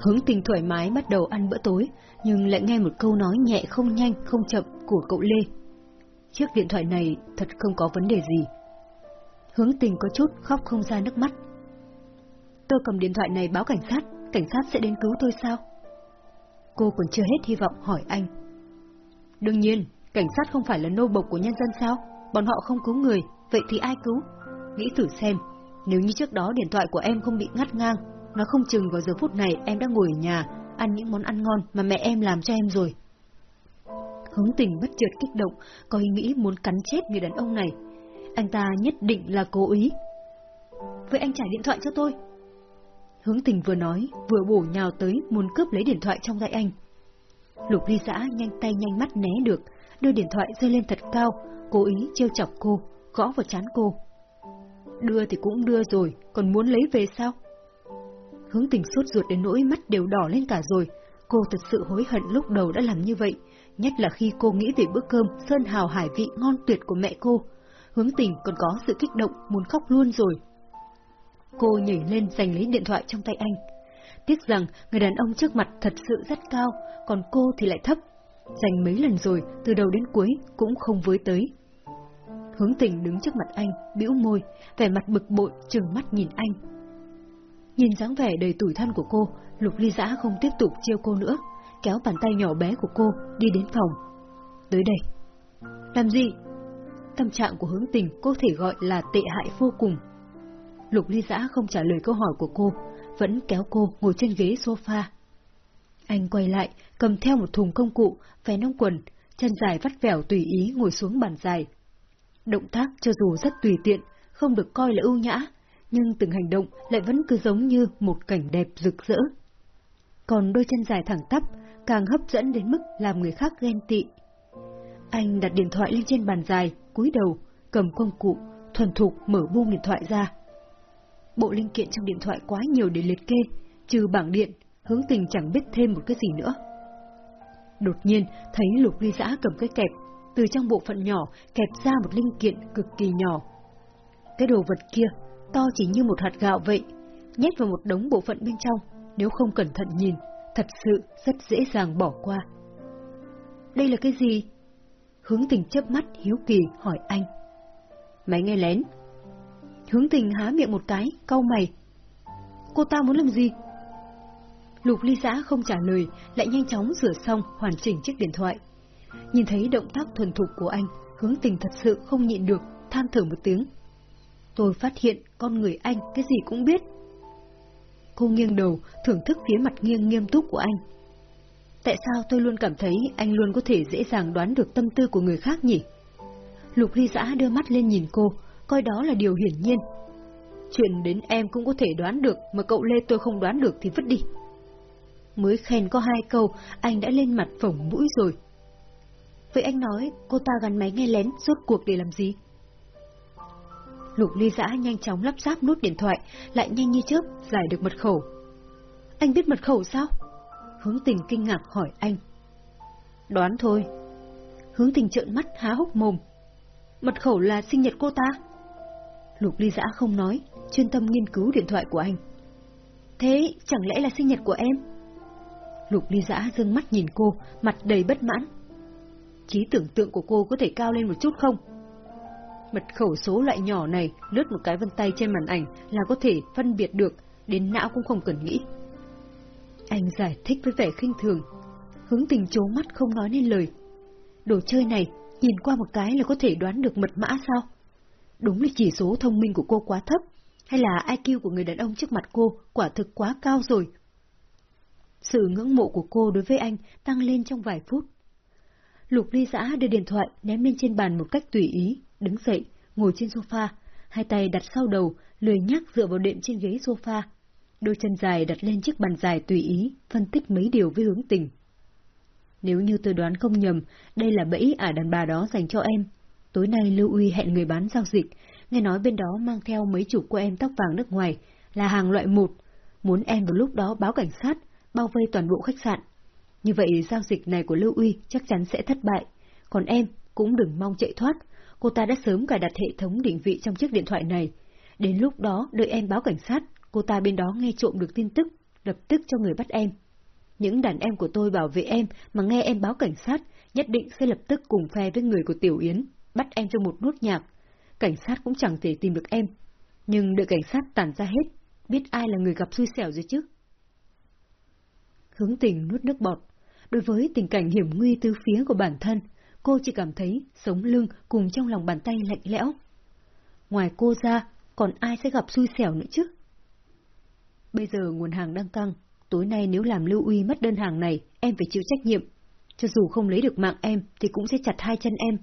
Hướng tình thoải mái bắt đầu ăn bữa tối, nhưng lại nghe một câu nói nhẹ không nhanh không chậm của cậu Lê. Chiếc điện thoại này thật không có vấn đề gì. Hướng tình có chút khóc không ra nước mắt. Tôi cầm điện thoại này báo cảnh sát, cảnh sát sẽ đến cứu tôi sao? Cô còn chưa hết hy vọng hỏi anh. Đương nhiên, cảnh sát không phải là nô bộc của nhân dân sao? Bọn họ không cứu người, vậy thì ai cứu? Nghĩ thử xem, nếu như trước đó điện thoại của em không bị ngắt ngang, nó không chừng vào giờ phút này em đã ngồi ở nhà, ăn những món ăn ngon mà mẹ em làm cho em rồi. Hướng tình bất chợt kích động, có ý nghĩ muốn cắn chết người đàn ông này. Anh ta nhất định là cố ý. Vậy anh trả điện thoại cho tôi. Hướng tình vừa nói, vừa bổ nhào tới muốn cướp lấy điện thoại trong tay anh. Lục ly giã nhanh tay nhanh mắt né được, đưa điện thoại rơi lên thật cao, cố ý trêu chọc cô, gõ vào chán cô. Đưa thì cũng đưa rồi, còn muốn lấy về sao? Hướng tình suốt ruột đến nỗi mắt đều đỏ lên cả rồi. Cô thật sự hối hận lúc đầu đã làm như vậy, nhất là khi cô nghĩ về bữa cơm sơn hào hải vị ngon tuyệt của mẹ cô. Hướng tình còn có sự kích động muốn khóc luôn rồi. Cô nhảy lên giành lấy điện thoại trong tay anh. Tiếc rằng người đàn ông trước mặt thật sự rất cao, còn cô thì lại thấp. Giành mấy lần rồi, từ đầu đến cuối cũng không với tới. Hướng tình đứng trước mặt anh, bĩu môi, vẻ mặt bực bội, trừng mắt nhìn anh. Nhìn dáng vẻ đầy tủi thân của cô, Lục Ly Giã không tiếp tục chiêu cô nữa, kéo bàn tay nhỏ bé của cô đi đến phòng. Tới đây. Làm gì? Tâm trạng của hướng tình có thể gọi là tệ hại vô cùng. Lục Ly Giã không trả lời câu hỏi của cô, vẫn kéo cô ngồi trên ghế sofa. Anh quay lại, cầm theo một thùng công cụ, vé nông quần, chân dài vắt vẻo tùy ý ngồi xuống bàn dài. Động tác cho dù rất tùy tiện, không được coi là ưu nhã, nhưng từng hành động lại vẫn cứ giống như một cảnh đẹp rực rỡ. Còn đôi chân dài thẳng tắp, càng hấp dẫn đến mức làm người khác ghen tị. Anh đặt điện thoại lên trên bàn dài, cúi đầu, cầm công cụ, thuần thục mở buông điện thoại ra. Bộ linh kiện trong điện thoại quá nhiều để liệt kê, trừ bảng điện, hướng tình chẳng biết thêm một cái gì nữa. Đột nhiên, thấy lục ly giã cầm cái kẹp, từ trong bộ phận nhỏ kẹp ra một linh kiện cực kỳ nhỏ. Cái đồ vật kia, to chỉ như một hạt gạo vậy, nhét vào một đống bộ phận bên trong, nếu không cẩn thận nhìn, thật sự rất dễ dàng bỏ qua. Đây là cái gì? Hướng tình chớp mắt hiếu kỳ hỏi anh. Máy nghe lén. Hướng tình há miệng một cái, cau mày. Cô ta muốn làm gì? Lục ly giã không trả lời, lại nhanh chóng rửa xong hoàn chỉnh chiếc điện thoại. Nhìn thấy động tác thuần thục của anh, hướng tình thật sự không nhịn được, than thở một tiếng. Tôi phát hiện con người anh cái gì cũng biết. Cô nghiêng đầu, thưởng thức phía mặt nghiêng nghiêm túc của anh. Tại sao tôi luôn cảm thấy anh luôn có thể dễ dàng đoán được tâm tư của người khác nhỉ? Lục ly giã đưa mắt lên nhìn cô, coi đó là điều hiển nhiên. Chuyện đến em cũng có thể đoán được, mà cậu Lê tôi không đoán được thì vứt đi. Mới khen có hai câu, anh đã lên mặt phổng mũi rồi. Vậy anh nói, cô ta gắn máy nghe lén, rốt cuộc để làm gì? Lục ly giã nhanh chóng lắp ráp nút điện thoại, lại nhanh như chớp, giải được mật khẩu. Anh biết mật khẩu sao? Hướng tình kinh ngạc hỏi anh. Đoán thôi. Hướng tình trợn mắt há hốc mồm. Mật khẩu là sinh nhật cô ta? Lục ly giã không nói, chuyên tâm nghiên cứu điện thoại của anh. Thế chẳng lẽ là sinh nhật của em? Lục ly giã dương mắt nhìn cô, mặt đầy bất mãn. Trí tưởng tượng của cô có thể cao lên một chút không? Mật khẩu số loại nhỏ này lướt một cái vân tay trên màn ảnh là có thể phân biệt được, đến não cũng không cần nghĩ. Anh giải thích với vẻ khinh thường. Hướng tình chố mắt không nói nên lời. Đồ chơi này, nhìn qua một cái là có thể đoán được mật mã sao? Đúng là chỉ số thông minh của cô quá thấp, hay là IQ của người đàn ông trước mặt cô quả thực quá cao rồi? Sự ngưỡng mộ của cô đối với anh tăng lên trong vài phút. Lục ly giã đưa điện thoại ném lên trên bàn một cách tùy ý, đứng dậy, ngồi trên sofa, hai tay đặt sau đầu, lười nhác dựa vào đệm trên ghế sofa. Đôi chân dài đặt lên chiếc bàn dài tùy ý, phân tích mấy điều với hướng tình. Nếu như tôi đoán không nhầm, đây là bẫy ả đàn bà đó dành cho em. Tối nay Lưu Uy hẹn người bán giao dịch, nghe nói bên đó mang theo mấy chục cô em tóc vàng nước ngoài, là hàng loại một, muốn em vào lúc đó báo cảnh sát, bao vây toàn bộ khách sạn. Như vậy giao dịch này của Lưu Uy chắc chắn sẽ thất bại, còn em cũng đừng mong chạy thoát, cô ta đã sớm cài đặt hệ thống định vị trong chiếc điện thoại này. Đến lúc đó đợi em báo cảnh sát, cô ta bên đó nghe trộm được tin tức, lập tức cho người bắt em. Những đàn em của tôi bảo vệ em mà nghe em báo cảnh sát, nhất định sẽ lập tức cùng phe với người của Tiểu Yến, bắt em cho một nốt nhạc. Cảnh sát cũng chẳng thể tìm được em. Nhưng đợi cảnh sát tản ra hết, biết ai là người gặp xui xẻo rồi chứ. Hướng tình nuốt nước bọt. Đối với tình cảnh hiểm nguy từ phía của bản thân, cô chỉ cảm thấy sống lưng cùng trong lòng bàn tay lạnh lẽo. Ngoài cô ra, còn ai sẽ gặp xui xẻo nữa chứ? Bây giờ nguồn hàng đang căng, tối nay nếu làm Lưu Uy mất đơn hàng này, em phải chịu trách nhiệm. Cho dù không lấy được mạng em, thì cũng sẽ chặt hai chân em.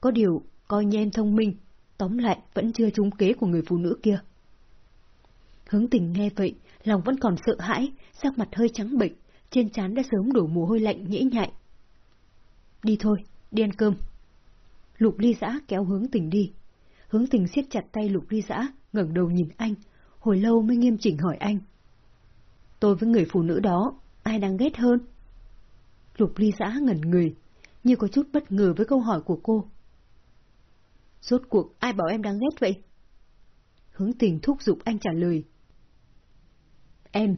Có điều, coi như em thông minh, tóm lại vẫn chưa trúng kế của người phụ nữ kia. Hướng tình nghe vậy, lòng vẫn còn sợ hãi, sắc mặt hơi trắng bệch, trên trán đã sớm đổ mồ hôi lạnh nhễ nhại. Đi thôi, đi ăn cơm. Lục ly giã kéo hướng tình đi. Hướng tình siết chặt tay lục ly giã, ngẩng đầu nhìn anh, hồi lâu mới nghiêm chỉnh hỏi anh. Tôi với người phụ nữ đó, ai đang ghét hơn? Lục ly giã ngẩn người, như có chút bất ngờ với câu hỏi của cô. Rốt cuộc ai bảo em đang ghét vậy? Hướng tình thúc giục anh trả lời. Em.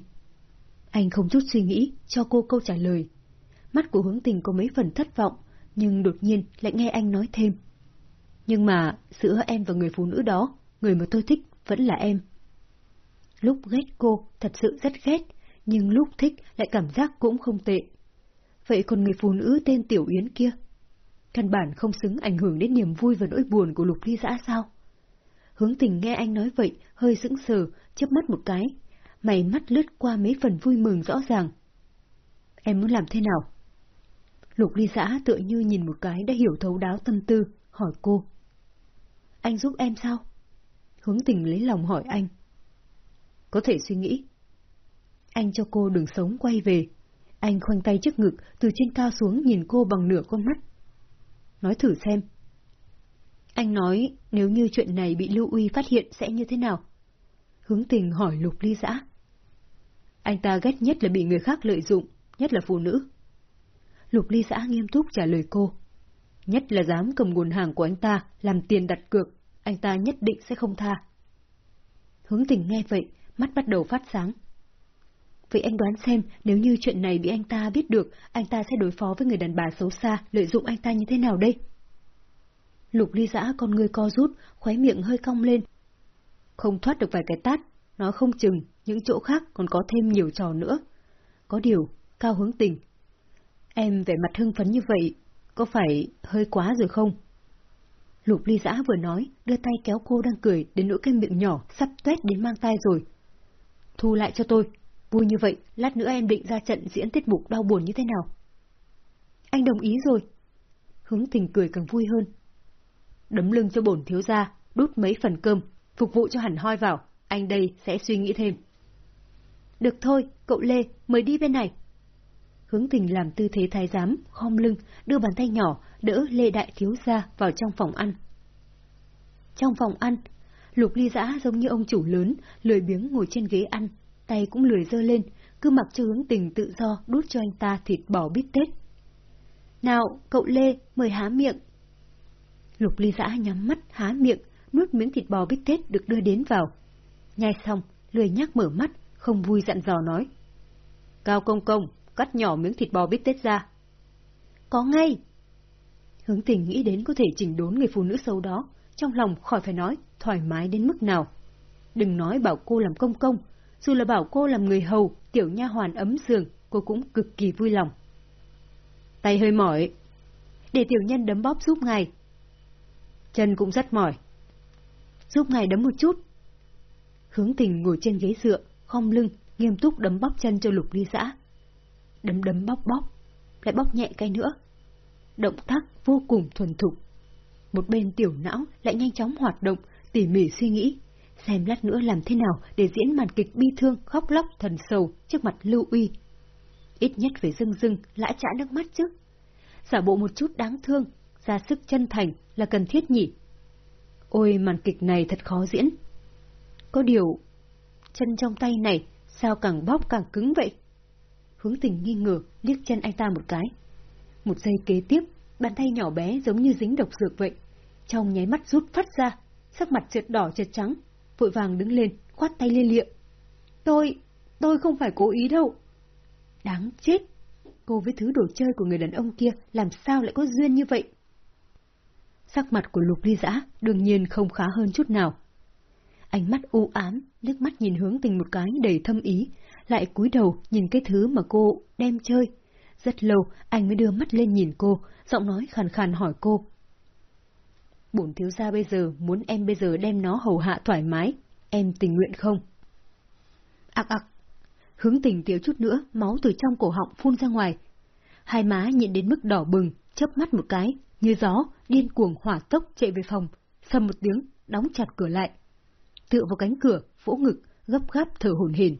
Anh không chút suy nghĩ, cho cô câu trả lời. Mắt của hướng tình có mấy phần thất vọng, nhưng đột nhiên lại nghe anh nói thêm. Nhưng mà, giữa em và người phụ nữ đó, người mà tôi thích vẫn là em. Lúc ghét cô, thật sự rất ghét, nhưng lúc thích lại cảm giác cũng không tệ. Vậy còn người phụ nữ tên Tiểu Yến kia? Căn bản không xứng ảnh hưởng đến niềm vui và nỗi buồn của Lục Ly Giã sao? Hướng tình nghe anh nói vậy, hơi sững sờ, chớp mắt một cái. Mày mắt lướt qua mấy phần vui mừng rõ ràng. Em muốn làm thế nào? Lục ly giã tựa như nhìn một cái đã hiểu thấu đáo tâm tư, hỏi cô. Anh giúp em sao? Hướng tình lấy lòng hỏi anh. Có thể suy nghĩ. Anh cho cô đường sống quay về. Anh khoanh tay trước ngực, từ trên cao xuống nhìn cô bằng nửa con mắt. Nói thử xem. Anh nói nếu như chuyện này bị Lưu Uy phát hiện sẽ như thế nào? Hướng tình hỏi lục ly giã. Anh ta ghét nhất là bị người khác lợi dụng, nhất là phụ nữ. Lục ly Xã nghiêm túc trả lời cô. Nhất là dám cầm nguồn hàng của anh ta làm tiền đặt cược, anh ta nhất định sẽ không tha. Hướng tình nghe vậy, mắt bắt đầu phát sáng. Vậy anh đoán xem, nếu như chuyện này bị anh ta biết được, anh ta sẽ đối phó với người đàn bà xấu xa, lợi dụng anh ta như thế nào đây? Lục ly giã con người co rút, khóe miệng hơi cong lên. Không thoát được vài cái tát, nó không chừng, những chỗ khác còn có thêm nhiều trò nữa. Có điều, cao hướng tình. Em vẻ mặt hưng phấn như vậy, có phải hơi quá rồi không? Lục ly giã vừa nói, đưa tay kéo cô đang cười đến nỗi cái miệng nhỏ sắp tuét đến mang tay rồi. Thu lại cho tôi, vui như vậy, lát nữa em định ra trận diễn tiết mục đau buồn như thế nào? Anh đồng ý rồi. Hướng tình cười càng vui hơn. Đấm lưng cho bổn thiếu gia, đút mấy phần cơm, phục vụ cho hẳn hoi vào, anh đây sẽ suy nghĩ thêm. Được thôi, cậu Lê, mời đi bên này. Hướng tình làm tư thế thái giám, khom lưng, đưa bàn tay nhỏ, đỡ Lê Đại Thiếu Gia vào trong phòng ăn. Trong phòng ăn, Lục ly giã giống như ông chủ lớn, lười biếng ngồi trên ghế ăn, tay cũng lười dơ lên, cứ mặc cho hướng tình tự do đút cho anh ta thịt bò bít tết. Nào, cậu Lê, mời há miệng. Lục ly giã nhắm mắt, há miệng, nuốt miếng thịt bò bít tết được đưa đến vào. Nhai xong, lười nhắc mở mắt, không vui dặn dò nói. Cao công công, cắt nhỏ miếng thịt bò bít tết ra. Có ngay! Hướng tình nghĩ đến có thể chỉnh đốn người phụ nữ xấu đó, trong lòng khỏi phải nói thoải mái đến mức nào. Đừng nói bảo cô làm công công, dù là bảo cô làm người hầu, tiểu nha hoàn ấm giường, cô cũng cực kỳ vui lòng. Tay hơi mỏi. Để tiểu nhân đấm bóp giúp ngài. Chân cũng rất mỏi. Giúp ngài đấm một chút. Hướng tình ngồi trên ghế dựa, khom lưng, nghiêm túc đấm bóp chân cho lục ly xã. Đấm đấm bóp bóp, lại bóp nhẹ cái nữa. Động tác vô cùng thuần thục. Một bên tiểu não lại nhanh chóng hoạt động, tỉ mỉ suy nghĩ, xem lát nữa làm thế nào để diễn màn kịch bi thương, khóc lóc, thần sầu trước mặt Lưu Uy. Ít nhất phải dưng dưng, lã chả nước mắt chứ. Giả bộ một chút đáng thương, ra sức chân thành là cần thiết nhỉ. Ôi màn kịch này thật khó diễn. Có điều, chân trong tay này sao càng bóp càng cứng vậy? Hướng tình nghi ngờ, liếc chân anh ta một cái. Một giây kế tiếp, bàn tay nhỏ bé giống như dính độc dược vậy. Trong nháy mắt rút phát ra, sắc mặt trượt đỏ trượt trắng, vội vàng đứng lên, khoát tay lên liệm. Tôi, tôi không phải cố ý đâu. Đáng chết! Cô với thứ đồ chơi của người đàn ông kia làm sao lại có duyên như vậy? Sắc mặt của lục ly giã đương nhiên không khá hơn chút nào. Ánh mắt u ám, nước mắt nhìn hướng tình một cái đầy thâm ý, lại cúi đầu nhìn cái thứ mà cô đem chơi. Rất lâu, anh mới đưa mắt lên nhìn cô, giọng nói khàn khàn hỏi cô. Bổn thiếu gia bây giờ muốn em bây giờ đem nó hầu hạ thoải mái, em tình nguyện không? Ác ặc, hướng tình tiểu chút nữa, máu từ trong cổ họng phun ra ngoài. Hai má nhịn đến mức đỏ bừng, chớp mắt một cái, như gió, điên cuồng hỏa tốc chạy về phòng, sầm một tiếng, đóng chặt cửa lại. Tựa vào cánh cửa, vỗ ngực, gấp gáp thở hổn hển.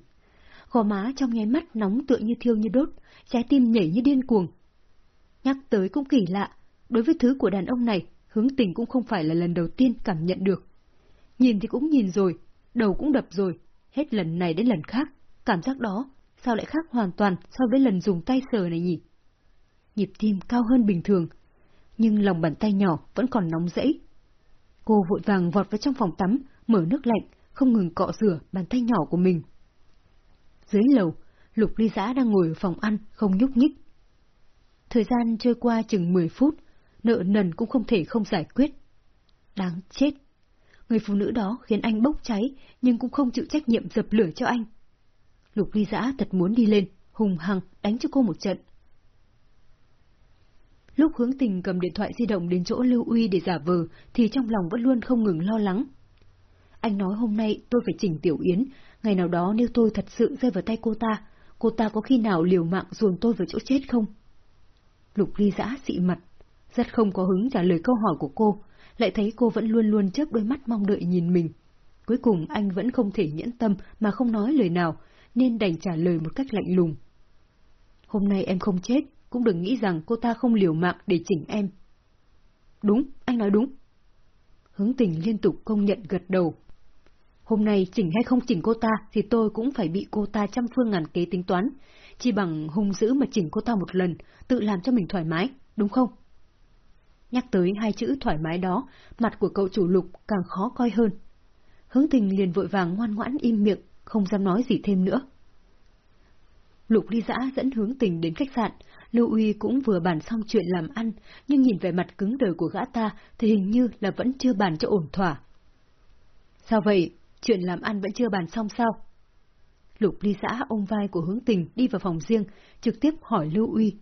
Gò má trong nháy mắt nóng tựa như thiêu như đốt, trái tim nhảy như điên cuồng. Nhắc tới cũng kỳ lạ, đối với thứ của đàn ông này, hướng tình cũng không phải là lần đầu tiên cảm nhận được. Nhìn thì cũng nhìn rồi, đầu cũng đập rồi, hết lần này đến lần khác, cảm giác đó sao lại khác hoàn toàn so với lần dùng tay sờ này nhỉ? Nhịp tim cao hơn bình thường, nhưng lòng bàn tay nhỏ vẫn còn nóng rẫy. Cô vội vàng vọt vào trong phòng tắm, mở nước lạnh, không ngừng cọ rửa bàn tay nhỏ của mình. Dưới lầu, Lục Ly Giã đang ngồi ở phòng ăn, không nhúc nhích. Thời gian trôi qua chừng 10 phút, nợ nần cũng không thể không giải quyết. Đáng chết! Người phụ nữ đó khiến anh bốc cháy, nhưng cũng không chịu trách nhiệm dập lửa cho anh. Lục Ly Giã thật muốn đi lên, hùng hằng đánh cho cô một trận. Lúc hướng tình cầm điện thoại di động đến chỗ Lưu Uy để giả vờ, thì trong lòng vẫn luôn không ngừng lo lắng. Anh nói hôm nay tôi phải chỉnh Tiểu Yến, ngày nào đó nếu tôi thật sự rơi vào tay cô ta, cô ta có khi nào liều mạng dồn tôi vào chỗ chết không? Lục ly giã xị mặt, rất không có hứng trả lời câu hỏi của cô, lại thấy cô vẫn luôn luôn chớp đôi mắt mong đợi nhìn mình. Cuối cùng anh vẫn không thể nhẫn tâm mà không nói lời nào, nên đành trả lời một cách lạnh lùng. Hôm nay em không chết, cũng đừng nghĩ rằng cô ta không liều mạng để chỉnh em. Đúng, anh nói đúng. Hướng tình liên tục công nhận gật đầu. Hôm nay chỉnh hay không chỉnh cô ta thì tôi cũng phải bị cô ta trăm phương ngàn kế tính toán. Chỉ bằng hung dữ mà chỉnh cô ta một lần, tự làm cho mình thoải mái, đúng không? Nhắc tới hai chữ thoải mái đó, mặt của cậu chủ lục càng khó coi hơn. Hướng tình liền vội vàng ngoan ngoãn im miệng, không dám nói gì thêm nữa. Lục ly giã dẫn hướng tình đến khách sạn, Lưu Uy cũng vừa bàn xong chuyện làm ăn, nhưng nhìn về mặt cứng đời của gã ta thì hình như là vẫn chưa bàn cho ổn thỏa. Sao vậy? Chuyện làm ăn vẫn chưa bàn xong sao? Lục ly xã ôm vai của hướng tình đi vào phòng riêng, trực tiếp hỏi Lưu Uy.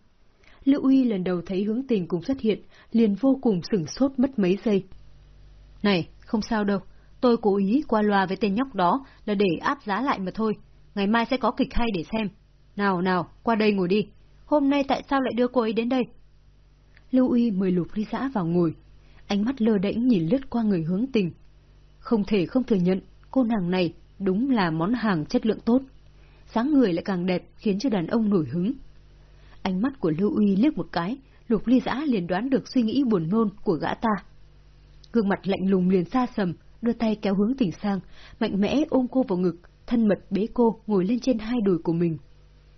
Lưu Uy lần đầu thấy hướng tình cùng xuất hiện, liền vô cùng sửng sốt mất mấy giây. Này, không sao đâu, tôi cố ý qua loa với tên nhóc đó là để áp giá lại mà thôi. Ngày mai sẽ có kịch hay để xem. Nào nào, qua đây ngồi đi. Hôm nay tại sao lại đưa cô ấy đến đây? Lưu Uy mời Lục Ly Xã vào ngồi. Ánh mắt lơ đễnh nhìn lướt qua người hướng tình. Không thể không thừa nhận, cô nàng này đúng là món hàng chất lượng tốt. dáng người lại càng đẹp khiến cho đàn ông nổi hứng. Ánh mắt của Lưu Uy liếc một cái, Lục Ly Giã liền đoán được suy nghĩ buồn nôn của gã ta. Gương mặt lạnh lùng liền xa sầm, đưa tay kéo hướng tỉnh sang, mạnh mẽ ôm cô vào ngực, thân mật bế cô ngồi lên trên hai đùi của mình.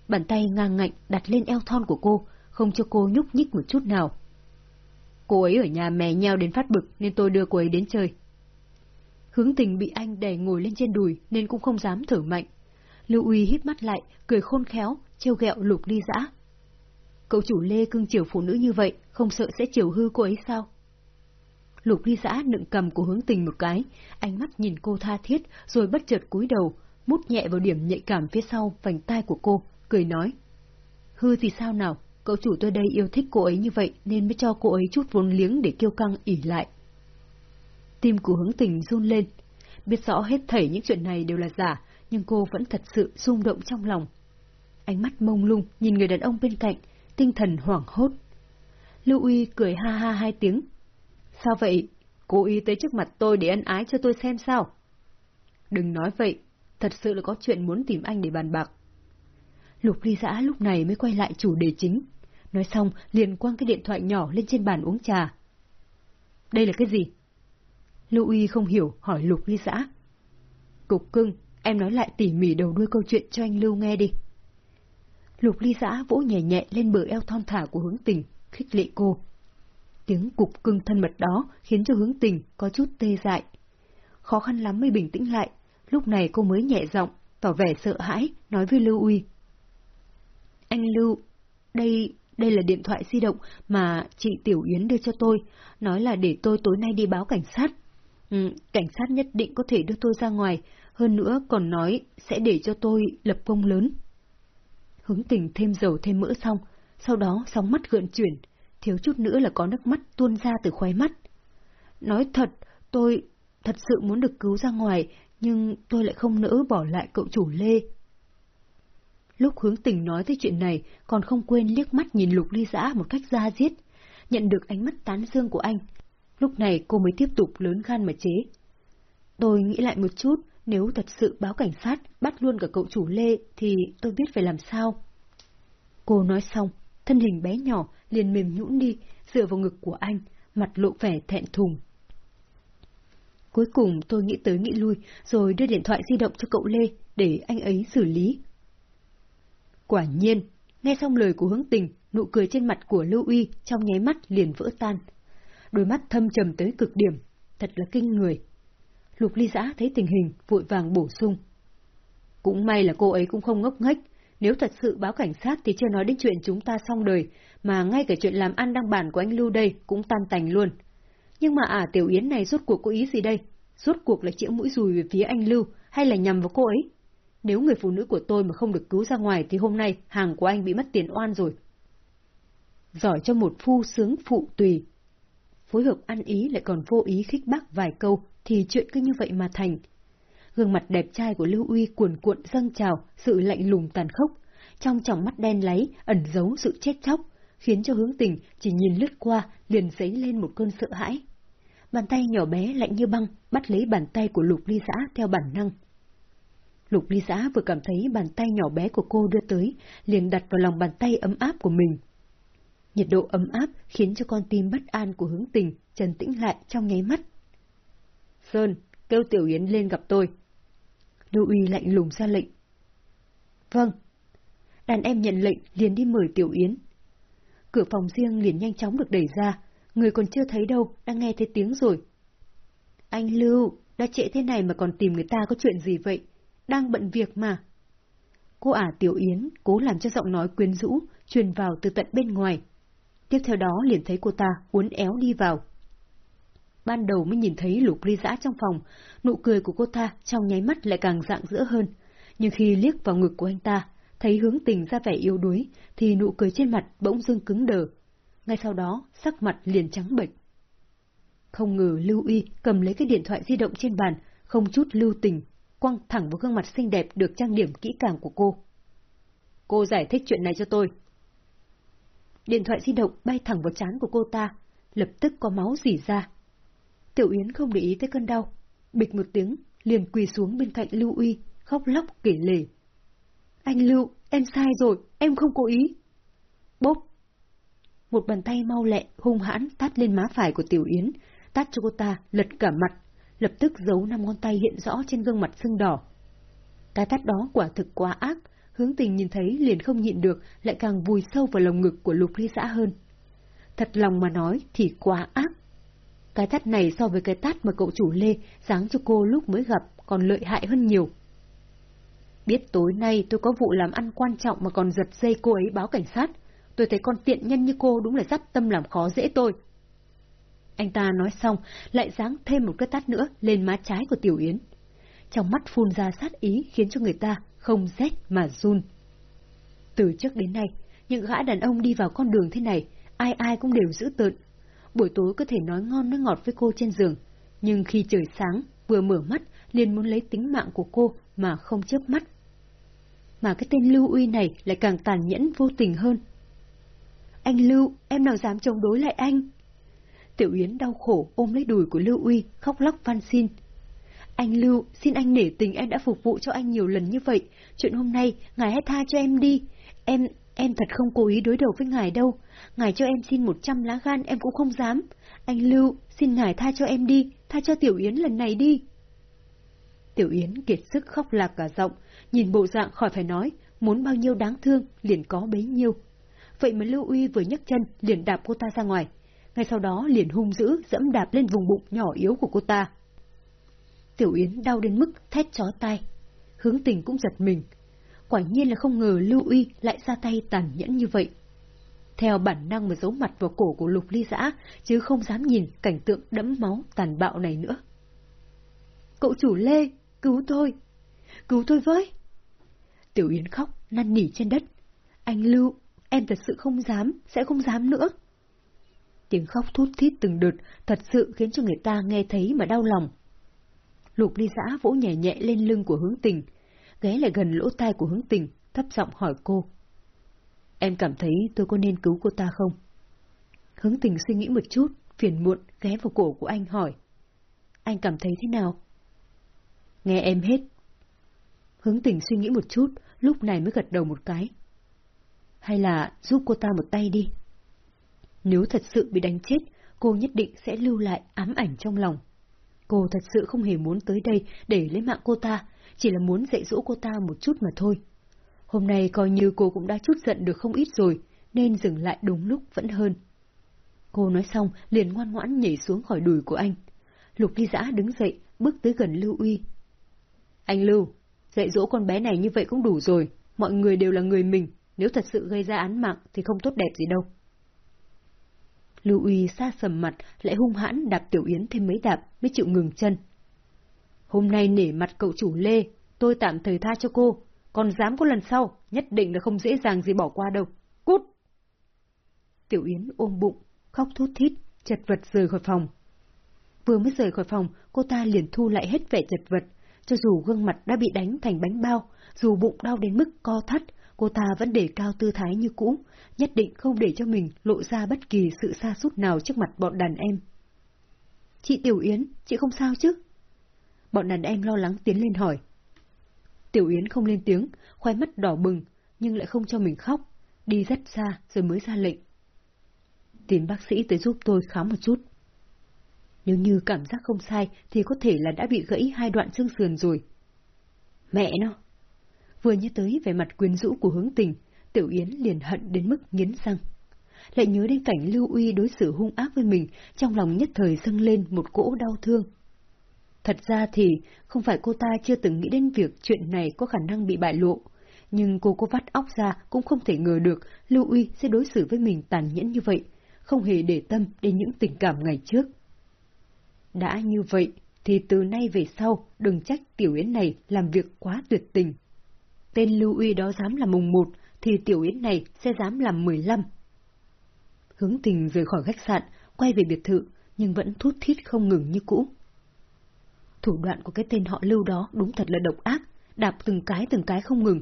Bàn tay ngang ngạnh đặt lên eo thon của cô, không cho cô nhúc nhích một chút nào. Cô ấy ở nhà mè nheo đến phát bực nên tôi đưa cô ấy đến chơi. Hướng tình bị anh đè ngồi lên trên đùi nên cũng không dám thở mạnh. Lưu Uy hít mắt lại, cười khôn khéo, trêu ghẹo lục ly dã. Cậu chủ Lê cưng chiều phụ nữ như vậy, không sợ sẽ chiều hư cô ấy sao? Lục ly dã nựng cầm của hướng tình một cái, ánh mắt nhìn cô tha thiết, rồi bất chợt cúi đầu, mút nhẹ vào điểm nhạy cảm phía sau vành tai của cô, cười nói. Hư thì sao nào, cậu chủ tôi đây yêu thích cô ấy như vậy nên mới cho cô ấy chút vốn liếng để kêu căng ỉ lại. Tim của hướng tình run lên. Biết rõ hết thảy những chuyện này đều là giả, nhưng cô vẫn thật sự rung động trong lòng. Ánh mắt mông lung nhìn người đàn ông bên cạnh, tinh thần hoảng hốt. Lưu Uy cười ha ha hai tiếng. Sao vậy? Cô ý tới trước mặt tôi để ân ái cho tôi xem sao? Đừng nói vậy, thật sự là có chuyện muốn tìm anh để bàn bạc. Lục ly giã lúc này mới quay lại chủ đề chính. Nói xong, liền quăng cái điện thoại nhỏ lên trên bàn uống trà. Đây là cái gì? Lưu Uy không hiểu, hỏi Lục ly giã. Cục cưng, em nói lại tỉ mỉ đầu đuôi câu chuyện cho anh Lưu nghe đi. Lục ly giã vỗ nhẹ nhẹ lên bờ eo thon thả của hướng tình, khích lệ cô. Tiếng cục cưng thân mật đó khiến cho hướng tình có chút tê dại. Khó khăn lắm mới bình tĩnh lại, lúc này cô mới nhẹ giọng, tỏ vẻ sợ hãi, nói với Lưu Uy. Anh Lưu, đây, đây là điện thoại di động mà chị Tiểu Yến đưa cho tôi, nói là để tôi tối nay đi báo cảnh sát. Ừ, cảnh sát nhất định có thể đưa tôi ra ngoài, hơn nữa còn nói sẽ để cho tôi lập công lớn. Hướng tình thêm dầu thêm mỡ xong, sau đó sóng mắt gợn chuyển, thiếu chút nữa là có nước mắt tuôn ra từ khóe mắt. Nói thật, tôi thật sự muốn được cứu ra ngoài, nhưng tôi lại không nỡ bỏ lại cậu chủ Lê. Lúc hướng tình nói tới chuyện này, còn không quên liếc mắt nhìn lục ly giã một cách ra diết, nhận được ánh mắt tán dương của anh. Lúc này cô mới tiếp tục lớn gan mà chế. Tôi nghĩ lại một chút, nếu thật sự báo cảnh sát, bắt luôn cả cậu chủ Lê, thì tôi biết phải làm sao. Cô nói xong, thân hình bé nhỏ liền mềm nhũn đi, dựa vào ngực của anh, mặt lộ vẻ thẹn thùng. Cuối cùng tôi nghĩ tới nghĩ lui, rồi đưa điện thoại di động cho cậu Lê, để anh ấy xử lý. Quả nhiên, nghe xong lời của hướng tình, nụ cười trên mặt của Lưu Uy trong nháy mắt liền vỡ tan. Đôi mắt thâm trầm tới cực điểm, thật là kinh người. Lục ly giã thấy tình hình, vội vàng bổ sung. Cũng may là cô ấy cũng không ngốc nghếch, nếu thật sự báo cảnh sát thì chưa nói đến chuyện chúng ta xong đời, mà ngay cả chuyện làm ăn đăng bản của anh Lưu đây cũng tan tành luôn. Nhưng mà à Tiểu Yến này rốt cuộc có ý gì đây? Rốt cuộc là chĩa mũi rùi về phía anh Lưu hay là nhằm vào cô ấy? Nếu người phụ nữ của tôi mà không được cứu ra ngoài thì hôm nay hàng của anh bị mất tiền oan rồi. Giỏi cho một phu sướng phụ tùy. Phối hợp ăn ý lại còn vô ý khích bác vài câu thì chuyện cứ như vậy mà thành. Gương mặt đẹp trai của Lưu Uy cuồn cuộn dâng trào sự lạnh lùng tàn khốc, trong tròng mắt đen láy ẩn giấu sự chết chóc, khiến cho hướng tình chỉ nhìn lướt qua liền dấy lên một cơn sợ hãi. Bàn tay nhỏ bé lạnh như băng bắt lấy bàn tay của Lục Ly Giã theo bản năng. Lục Ly Giã vừa cảm thấy bàn tay nhỏ bé của cô đưa tới, liền đặt vào lòng bàn tay ấm áp của mình. Nhiệt độ ấm áp khiến cho con tim bất an của hướng tình trần tĩnh lại trong nháy mắt. Sơn, kêu Tiểu Yến lên gặp tôi. Lưu Uy lạnh lùng ra lệnh. Vâng. Đàn em nhận lệnh liền đi mời Tiểu Yến. Cửa phòng riêng liền nhanh chóng được đẩy ra, người còn chưa thấy đâu, đã nghe thấy tiếng rồi. Anh Lưu, đã trễ thế này mà còn tìm người ta có chuyện gì vậy? Đang bận việc mà. Cô ả Tiểu Yến cố làm cho giọng nói quyến rũ, truyền vào từ tận bên ngoài. Tiếp theo đó liền thấy cô ta uốn éo đi vào. Ban đầu mới nhìn thấy lục ly giã trong phòng, nụ cười của cô ta trong nháy mắt lại càng rạng rỡ hơn. Nhưng khi liếc vào ngực của anh ta, thấy hướng tình ra vẻ yếu đuối, thì nụ cười trên mặt bỗng dưng cứng đờ. Ngay sau đó, sắc mặt liền trắng bệch. Không ngờ Lưu Y cầm lấy cái điện thoại di động trên bàn, không chút lưu tình, quăng thẳng vào gương mặt xinh đẹp được trang điểm kỹ càng của cô. Cô giải thích chuyện này cho tôi. Điện thoại di động bay thẳng vào trán của cô ta, lập tức có máu rỉ ra. Tiểu Yến không để ý tới cơn đau, bịch một tiếng, liền quỳ xuống bên cạnh Lưu Uy, khóc lóc kể lể. Anh Lưu, em sai rồi, em không cố ý. Bốp! Một bàn tay mau lẹ, hung hãn tát lên má phải của Tiểu Yến, tát cho cô ta lật cả mặt, lập tức giấu năm ngón tay hiện rõ trên gương mặt sưng đỏ. Cái tát đó quả thực quá ác, hướng tình nhìn thấy liền không nhịn được, lại càng vùi sâu vào lồng ngực của lục ly xã hơn. Thật lòng mà nói thì quá ác. Cái tát này so với cái tát mà cậu chủ Lê giáng cho cô lúc mới gặp còn lợi hại hơn nhiều. Biết tối nay tôi có vụ làm ăn quan trọng mà còn giật dây cô ấy báo cảnh sát, tôi thấy con tiện nhân như cô đúng là dắt tâm làm khó dễ tôi. Anh ta nói xong, lại giáng thêm một cái tát nữa lên má trái của Tiểu Yến. Trong mắt phun ra sát ý khiến cho người ta không rét mà run. Từ trước đến nay, những gã đàn ông đi vào con đường thế này, ai ai cũng đều giữ tợn. Buổi tối có thể nói ngon nói ngọt với cô trên giường, nhưng khi trời sáng, vừa mở mắt, liền muốn lấy tính mạng của cô mà không chớp mắt. Mà cái tên Lưu Uy này lại càng tàn nhẫn vô tình hơn. Anh Lưu, em nào dám chống đối lại anh? Tiểu Yến đau khổ ôm lấy đùi của Lưu Uy, khóc lóc van xin. Anh Lưu, xin anh nể tình em đã phục vụ cho anh nhiều lần như vậy. Chuyện hôm nay, ngài hãy tha cho em đi. Em, em thật không cố ý đối đầu với ngài đâu. Ngài cho em xin một trăm lá gan em cũng không dám. Anh Lưu, xin ngài tha cho em đi, tha cho Tiểu Yến lần này đi. Tiểu Yến kiệt sức khóc lạc cả giọng, nhìn bộ dạng khỏi phải nói, muốn bao nhiêu đáng thương, liền có bấy nhiêu. Vậy mà Lưu Uy vừa nhấc chân, liền đạp cô ta ra ngoài. Ngay sau đó liền hung dữ, dẫm đạp lên vùng bụng nhỏ yếu của cô ta. Tiểu Yến đau đến mức thét chó tai, hướng tình cũng giật mình. Quả nhiên là không ngờ Lưu Uy lại ra tay tàn nhẫn như vậy. Theo bản năng mà giấu mặt vào cổ của Lục Ly Giã, chứ không dám nhìn cảnh tượng đẫm máu tàn bạo này nữa. Cậu chủ Lê, cứu tôi! Cứu tôi với! Tiểu Yến khóc, năn nỉ trên đất. Anh Lưu, em thật sự không dám, sẽ không dám nữa. Tiếng khóc thút thít từng đợt, thật sự khiến cho người ta nghe thấy mà đau lòng. Lục ly giã vỗ nhẹ nhẹ lên lưng của hướng tình, ghé lại gần lỗ tai của hướng tình, thấp giọng hỏi cô. Em cảm thấy tôi có nên cứu cô ta không? Hướng tình suy nghĩ một chút, phiền muộn, ghé vào cổ của anh hỏi. Anh cảm thấy thế nào? Nghe em hết. Hướng tình suy nghĩ một chút, lúc này mới gật đầu một cái. Hay là giúp cô ta một tay đi. Nếu thật sự bị đánh chết, cô nhất định sẽ lưu lại ám ảnh trong lòng. Cô thật sự không hề muốn tới đây để lấy mạng cô ta, chỉ là muốn dạy dỗ cô ta một chút mà thôi. Hôm nay coi như cô cũng đã chút giận được không ít rồi, nên dừng lại đúng lúc vẫn hơn. Cô nói xong liền ngoan ngoãn nhảy xuống khỏi đùi của anh. Lục ly giã đứng dậy, bước tới gần Lưu Uy. Anh Lưu, dạy dỗ con bé này như vậy cũng đủ rồi, mọi người đều là người mình, nếu thật sự gây ra án mạng thì không tốt đẹp gì đâu. Lưu Uy xa sầm mặt, lại hung hãn đạp Tiểu Yến thêm mấy đạp mới chịu ngừng chân. Hôm nay nể mặt cậu chủ Lê, tôi tạm thời tha cho cô, còn dám có lần sau, nhất định là không dễ dàng gì bỏ qua đâu. Cút! Tiểu Yến ôm bụng, khóc thút thít, chật vật rời khỏi phòng. Vừa mới rời khỏi phòng, cô ta liền thu lại hết vẻ chật vật, cho dù gương mặt đã bị đánh thành bánh bao, dù bụng đau đến mức co thắt, cô ta vẫn để cao tư thái như cũ, nhất định không để cho mình lộ ra bất kỳ sự xa sút nào trước mặt bọn đàn em. Chị Tiểu Yến, chị không sao chứ? Bọn đàn em lo lắng tiến lên hỏi. Tiểu Yến không lên tiếng, khoai mắt đỏ bừng, nhưng lại không cho mình khóc, đi rất xa rồi mới ra lệnh. Tìm bác sĩ tới giúp tôi khám một chút. Nếu như cảm giác không sai thì có thể là đã bị gãy hai đoạn xương sườn rồi. Mẹ nó! Vừa nhớ tới về mặt quyến rũ của hướng tình, Tiểu Yến liền hận đến mức nghiến răng. Lại nhớ đến cảnh Lưu Uy đối xử hung ác với mình, trong lòng nhất thời dâng lên một cỗ đau thương. Thật ra thì không phải cô ta chưa từng nghĩ đến việc chuyện này có khả năng bị bại lộ, nhưng cô có vắt óc ra cũng không thể ngờ được Lưu Uy sẽ đối xử với mình tàn nhẫn như vậy, không hề để tâm đến những tình cảm ngày trước. Đã như vậy, thì từ nay về sau đừng trách Tiểu Yến này làm việc quá tuyệt tình. Tên Lưu Uy đó dám làm mùng một, thì Tiểu Yến này sẽ dám làm mười lăm. Hướng tình rời khỏi khách sạn, quay về biệt thự, nhưng vẫn thút thít không ngừng như cũ. Thủ đoạn của cái tên họ Lưu đó đúng thật là độc ác, đạp từng cái từng cái không ngừng.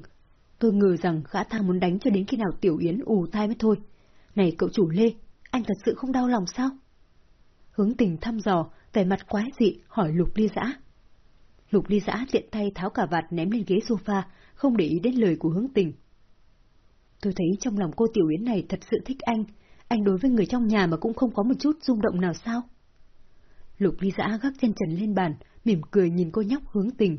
Tôi ngờ rằng gã ta muốn đánh cho đến khi nào Tiểu Yến ù tai mới thôi. Này cậu chủ Lê, anh thật sự không đau lòng sao? Hướng tình thăm dò, vẻ mặt quái dị, hỏi Lục Ly Giã. Lục Ly Giã tiện tay tháo cả vạt ném lên ghế sofa, không để ý đến lời của hướng tình. Tôi thấy trong lòng cô Tiểu Yến này thật sự thích anh, anh đối với người trong nhà mà cũng không có một chút rung động nào sao? Lục Ly Giã gác chân trần lên bàn, mỉm cười nhìn cô nhóc hướng tình.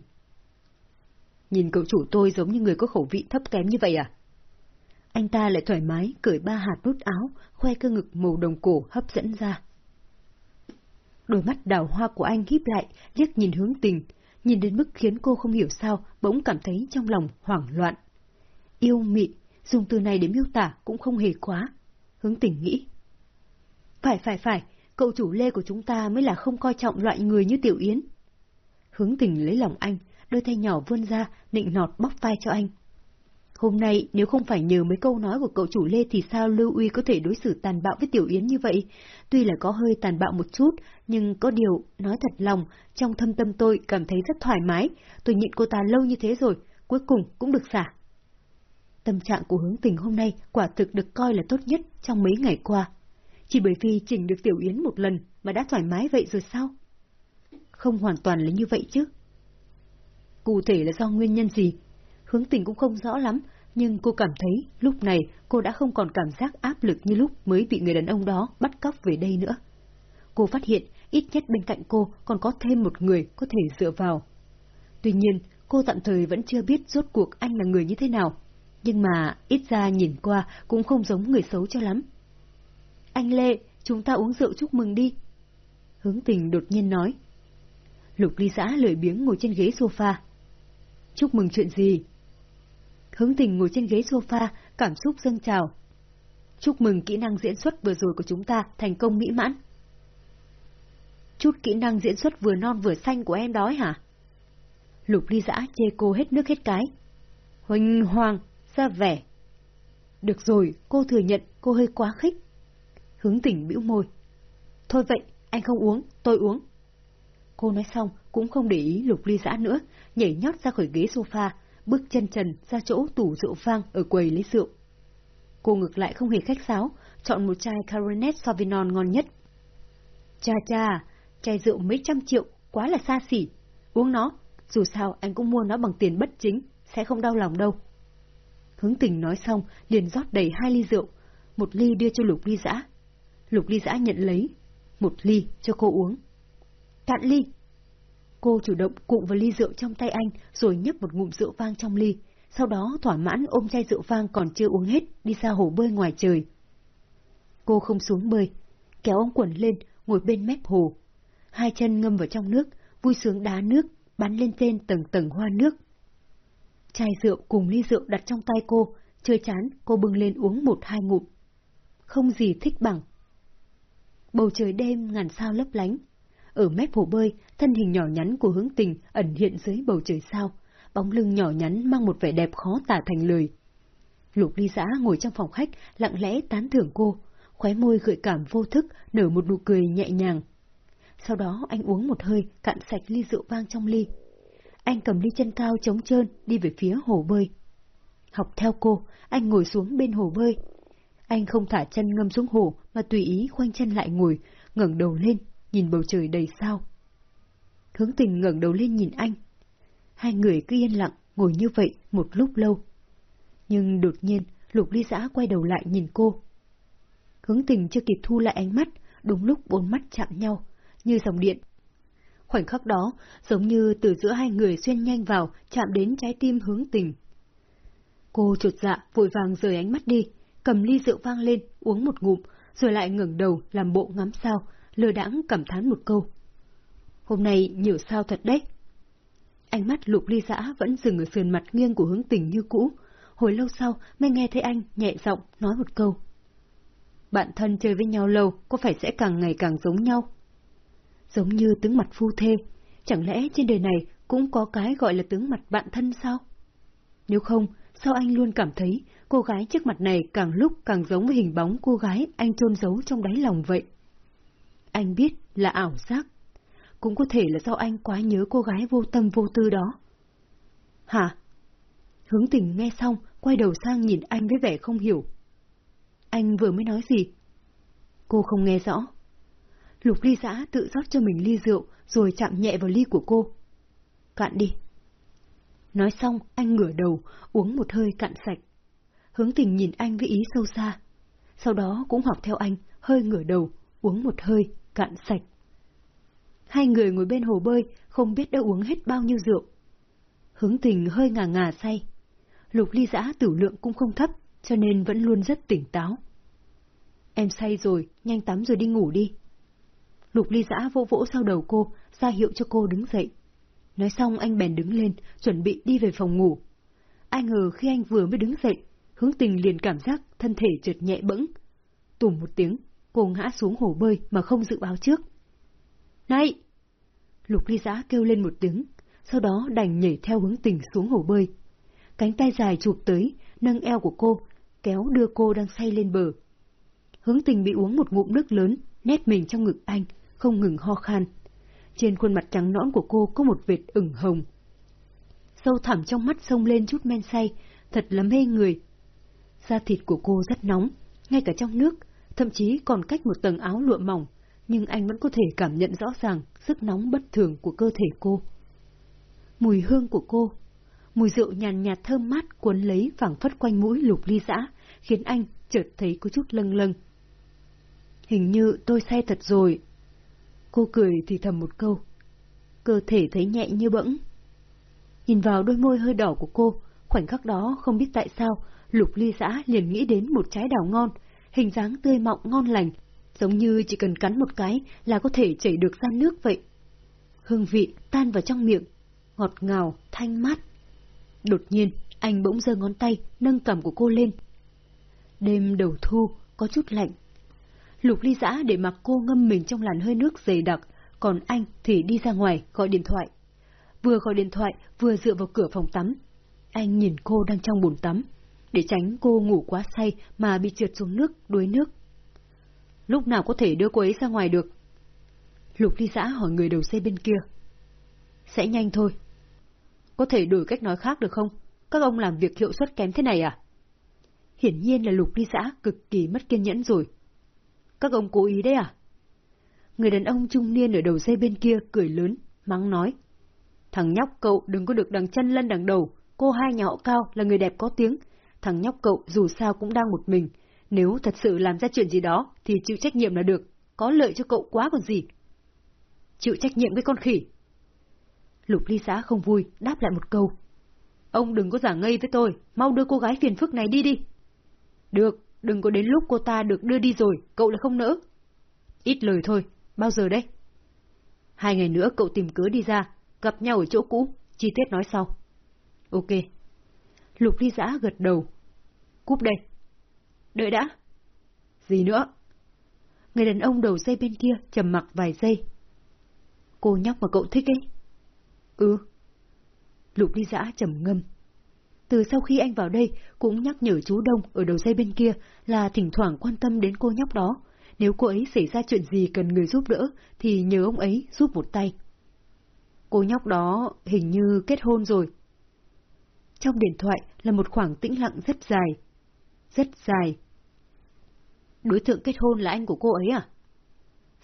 Nhìn cậu chủ tôi giống như người có khẩu vị thấp kém như vậy à? Anh ta lại thoải mái cởi ba hạt nút áo, khoe cơ ngực màu đồng cổ hấp dẫn ra. Đôi mắt đào hoa của anh híp lại, liếc nhìn hướng tình, nhìn đến mức khiến cô không hiểu sao, bỗng cảm thấy trong lòng hoảng loạn. Yêu mị, dùng từ này để miêu tả cũng không hề quá. Hướng tình nghĩ. Phải phải phải, cậu chủ lê của chúng ta mới là không coi trọng loại người như Tiểu Yến. Hướng tình lấy lòng anh, đôi tay nhỏ vươn ra, nịnh nọt bóc vai cho anh. Hôm nay nếu không phải nhờ mấy câu nói của cậu chủ Lê thì sao Lưu Uy có thể đối xử tàn bạo với Tiểu Yến như vậy? Tuy là có hơi tàn bạo một chút, nhưng có điều, nói thật lòng, trong thâm tâm tôi cảm thấy rất thoải mái. Tôi nhịn cô ta lâu như thế rồi, cuối cùng cũng được xả. Tâm trạng của hướng tình hôm nay quả thực được coi là tốt nhất trong mấy ngày qua. Chỉ bởi vì chỉnh được Tiểu Yến một lần mà đã thoải mái vậy rồi sao? Không hoàn toàn là như vậy chứ. Cụ thể là do nguyên nhân gì? Hướng tình cũng không rõ lắm, nhưng cô cảm thấy lúc này cô đã không còn cảm giác áp lực như lúc mới bị người đàn ông đó bắt cóc về đây nữa. Cô phát hiện ít nhất bên cạnh cô còn có thêm một người có thể dựa vào. Tuy nhiên, cô tạm thời vẫn chưa biết rốt cuộc anh là người như thế nào, nhưng mà ít ra nhìn qua cũng không giống người xấu cho lắm. Anh Lê, chúng ta uống rượu chúc mừng đi. Hướng tình đột nhiên nói. Lục ly xã lười biếng ngồi trên ghế sofa. Chúc mừng chuyện gì? Hướng tình ngồi trên ghế sofa, cảm xúc dâng trào. Chúc mừng kỹ năng diễn xuất vừa rồi của chúng ta thành công mỹ mãn. Chút kỹ năng diễn xuất vừa non vừa xanh của em đói hả? Lục ly giã chê cô hết nước hết cái. Huỳnh hoàng, ra vẻ. Được rồi, cô thừa nhận cô hơi quá khích. Hướng tỉnh bĩu môi. Thôi vậy, anh không uống, tôi uống. Cô nói xong, cũng không để ý lục ly giã nữa, nhảy nhót ra khỏi ghế sofa, bước chân trần ra chỗ tủ rượu vang ở quầy lấy rượu. Cô ngược lại không hề khách sáo, chọn một chai Cabernet Sauvignon ngon nhất. Cha cha, chai rượu mấy trăm triệu, quá là xa xỉ. Uống nó, dù sao anh cũng mua nó bằng tiền bất chính, sẽ không đau lòng đâu. Hướng tình nói xong, liền rót đầy hai ly rượu, một ly đưa cho lục ly giã. Lục ly giã nhận lấy, một ly cho cô uống. Cạn ly! Cô chủ động cụm vào ly rượu trong tay anh, rồi nhấp một ngụm rượu vang trong ly, sau đó thỏa mãn ôm chai rượu vang còn chưa uống hết, đi ra hồ bơi ngoài trời. Cô không xuống bơi, kéo ống quần lên, ngồi bên mép hồ. Hai chân ngâm vào trong nước, vui sướng đá nước, bắn lên trên tầng tầng hoa nước. Chai rượu cùng ly rượu đặt trong tay cô, chơi chán, cô bưng lên uống một hai ngụm. Không gì thích bằng. Bầu trời đêm ngàn sao lấp lánh. Ở mép hồ bơi, thân hình nhỏ nhắn của hướng tình ẩn hiện dưới bầu trời sao, bóng lưng nhỏ nhắn mang một vẻ đẹp khó tả thành lời. Lục ly giã ngồi trong phòng khách, lặng lẽ tán thưởng cô, khóe môi gợi cảm vô thức, nở một nụ cười nhẹ nhàng. Sau đó anh uống một hơi, cạn sạch ly rượu vang trong ly. Anh cầm ly chân cao trống trơn, đi về phía hồ bơi. Học theo cô, anh ngồi xuống bên hồ bơi. Anh không thả chân ngâm xuống hồ, mà tùy ý khoanh chân lại ngồi, ngẩng đầu lên, nhìn bầu trời đầy sao. Hướng tình ngẩng đầu lên nhìn anh. Hai người cứ yên lặng, ngồi như vậy một lúc lâu. Nhưng đột nhiên, Lục Ly Giã quay đầu lại nhìn cô. Hướng tình chưa kịp thu lại ánh mắt, đúng lúc bốn mắt chạm nhau, như dòng điện. Khoảnh khắc đó, giống như từ giữa hai người xuyên nhanh vào, chạm đến trái tim hướng tình. Cô chột dạ, vội vàng rời ánh mắt đi, cầm ly rượu vang lên, uống một ngụm, rồi lại ngẩng đầu làm bộ ngắm sao, lơ đãng cảm thán một câu. Hôm nay nhiều sao thật đấy. Ánh mắt lục ly giã vẫn dừng ở sườn mặt nghiêng của hướng tình như cũ. Hồi lâu sau mới nghe thấy anh nhẹ giọng nói một câu. Bạn thân chơi với nhau lâu có phải sẽ càng ngày càng giống nhau? Giống như tướng mặt phu thê, chẳng lẽ trên đời này cũng có cái gọi là tướng mặt bạn thân sao? Nếu không, sao anh luôn cảm thấy cô gái trước mặt này càng lúc càng giống với hình bóng cô gái anh chôn giấu trong đáy lòng vậy? Anh biết là ảo giác. Cũng có thể là do anh quá nhớ cô gái vô tâm vô tư đó. Hả? Hướng tình nghe xong, quay đầu sang nhìn anh với vẻ không hiểu. Anh vừa mới nói gì? Cô không nghe rõ. Lục ly giã tự rót cho mình ly rượu, rồi chạm nhẹ vào ly của cô. Cạn đi. Nói xong, anh ngửa đầu, uống một hơi cạn sạch. Hướng tình nhìn anh với ý sâu xa. Sau đó cũng học theo anh, hơi ngửa đầu, uống một hơi, cạn sạch. Hai người ngồi bên hồ bơi, không biết đã uống hết bao nhiêu rượu. Hướng tình hơi ngà ngà say. Lục ly giã tử lượng cũng không thấp, cho nên vẫn luôn rất tỉnh táo. Em say rồi, nhanh tắm rồi đi ngủ đi. Lục ly giã vỗ vỗ sau đầu cô, ra hiệu cho cô đứng dậy. Nói xong anh bèn đứng lên, chuẩn bị đi về phòng ngủ. Ai ngờ khi anh vừa mới đứng dậy, hướng tình liền cảm giác thân thể chợt nhẹ bẫng. Tùm một tiếng, cô ngã xuống hồ bơi mà không dự báo trước. Này! Lục ly giã kêu lên một tiếng, sau đó đành nhảy theo hướng tình xuống hồ bơi. Cánh tay dài chụp tới, nâng eo của cô, kéo đưa cô đang say lên bờ. Hướng tình bị uống một ngụm nước lớn, nét mình trong ngực anh, không ngừng ho khan. Trên khuôn mặt trắng nõn của cô có một vệt ửng hồng. Sâu thẳm trong mắt sông lên chút men say, thật là mê người. Da thịt của cô rất nóng, ngay cả trong nước, thậm chí còn cách một tầng áo lụa mỏng, nhưng anh vẫn có thể cảm nhận rõ ràng sức nóng bất thường của cơ thể cô. Mùi hương của cô, mùi rượu nhàn nhạt thơm mát cuốn lấy phảng phất quanh mũi lục ly dã, khiến anh chợt thấy có chút lâng lâng. Hình như tôi say thật rồi. Cô cười thì thầm một câu. Cơ thể thấy nhẹ như bẫng. Nhìn vào đôi môi hơi đỏ của cô, khoảnh khắc đó không biết tại sao, lục ly xã liền nghĩ đến một trái đào ngon, hình dáng tươi mọng ngon lành, giống như chỉ cần cắn một cái là có thể chảy được ra nước vậy. Hương vị tan vào trong miệng, ngọt ngào, thanh mát. Đột nhiên, anh bỗng giơ ngón tay, nâng cầm của cô lên. Đêm đầu thu, có chút lạnh. Lục ly giã để mặc cô ngâm mình trong làn hơi nước dày đặc, còn anh thì đi ra ngoài gọi điện thoại. Vừa gọi điện thoại, vừa dựa vào cửa phòng tắm. Anh nhìn cô đang trong bồn tắm, để tránh cô ngủ quá say mà bị trượt xuống nước, đuối nước. Lúc nào có thể đưa cô ấy ra ngoài được? Lục ly giã hỏi người đầu dây bên kia. Sẽ nhanh thôi. Có thể đổi cách nói khác được không? Các ông làm việc hiệu suất kém thế này à? Hiển nhiên là lục ly giã cực kỳ mất kiên nhẫn rồi. Các ông cố ý đấy à? Người đàn ông trung niên ở đầu dây bên kia cười lớn, mắng nói. Thằng nhóc cậu đừng có được đằng chân lân đằng đầu, cô hai nhà họ cao là người đẹp có tiếng. Thằng nhóc cậu dù sao cũng đang một mình, nếu thật sự làm ra chuyện gì đó thì chịu trách nhiệm là được, có lợi cho cậu quá còn gì. Chịu trách nhiệm với con khỉ. Lục ly xã không vui, đáp lại một câu. Ông đừng có giả ngây với tôi, mau đưa cô gái phiền phức này đi đi. Được, đừng có đến lúc cô ta được đưa đi rồi, cậu lại không nỡ. Ít lời thôi, bao giờ đấy? Hai ngày nữa cậu tìm cớ đi ra, gặp nhau ở chỗ cũ, chi tiết nói sau. Ok. Lục ly giã gật đầu. Cúp đây. Đợi đã. Gì nữa? Người đàn ông đầu dây bên kia trầm mặc vài giây. Cô nhóc mà cậu thích ấy. Ừ. Lục ly giã trầm ngâm. Từ sau khi anh vào đây, cũng nhắc nhở chú Đông ở đầu dây bên kia là thỉnh thoảng quan tâm đến cô nhóc đó. Nếu cô ấy xảy ra chuyện gì cần người giúp đỡ, thì nhớ ông ấy giúp một tay. Cô nhóc đó hình như kết hôn rồi. Trong điện thoại là một khoảng tĩnh lặng rất dài. Rất dài. Đối tượng kết hôn là anh của cô ấy à?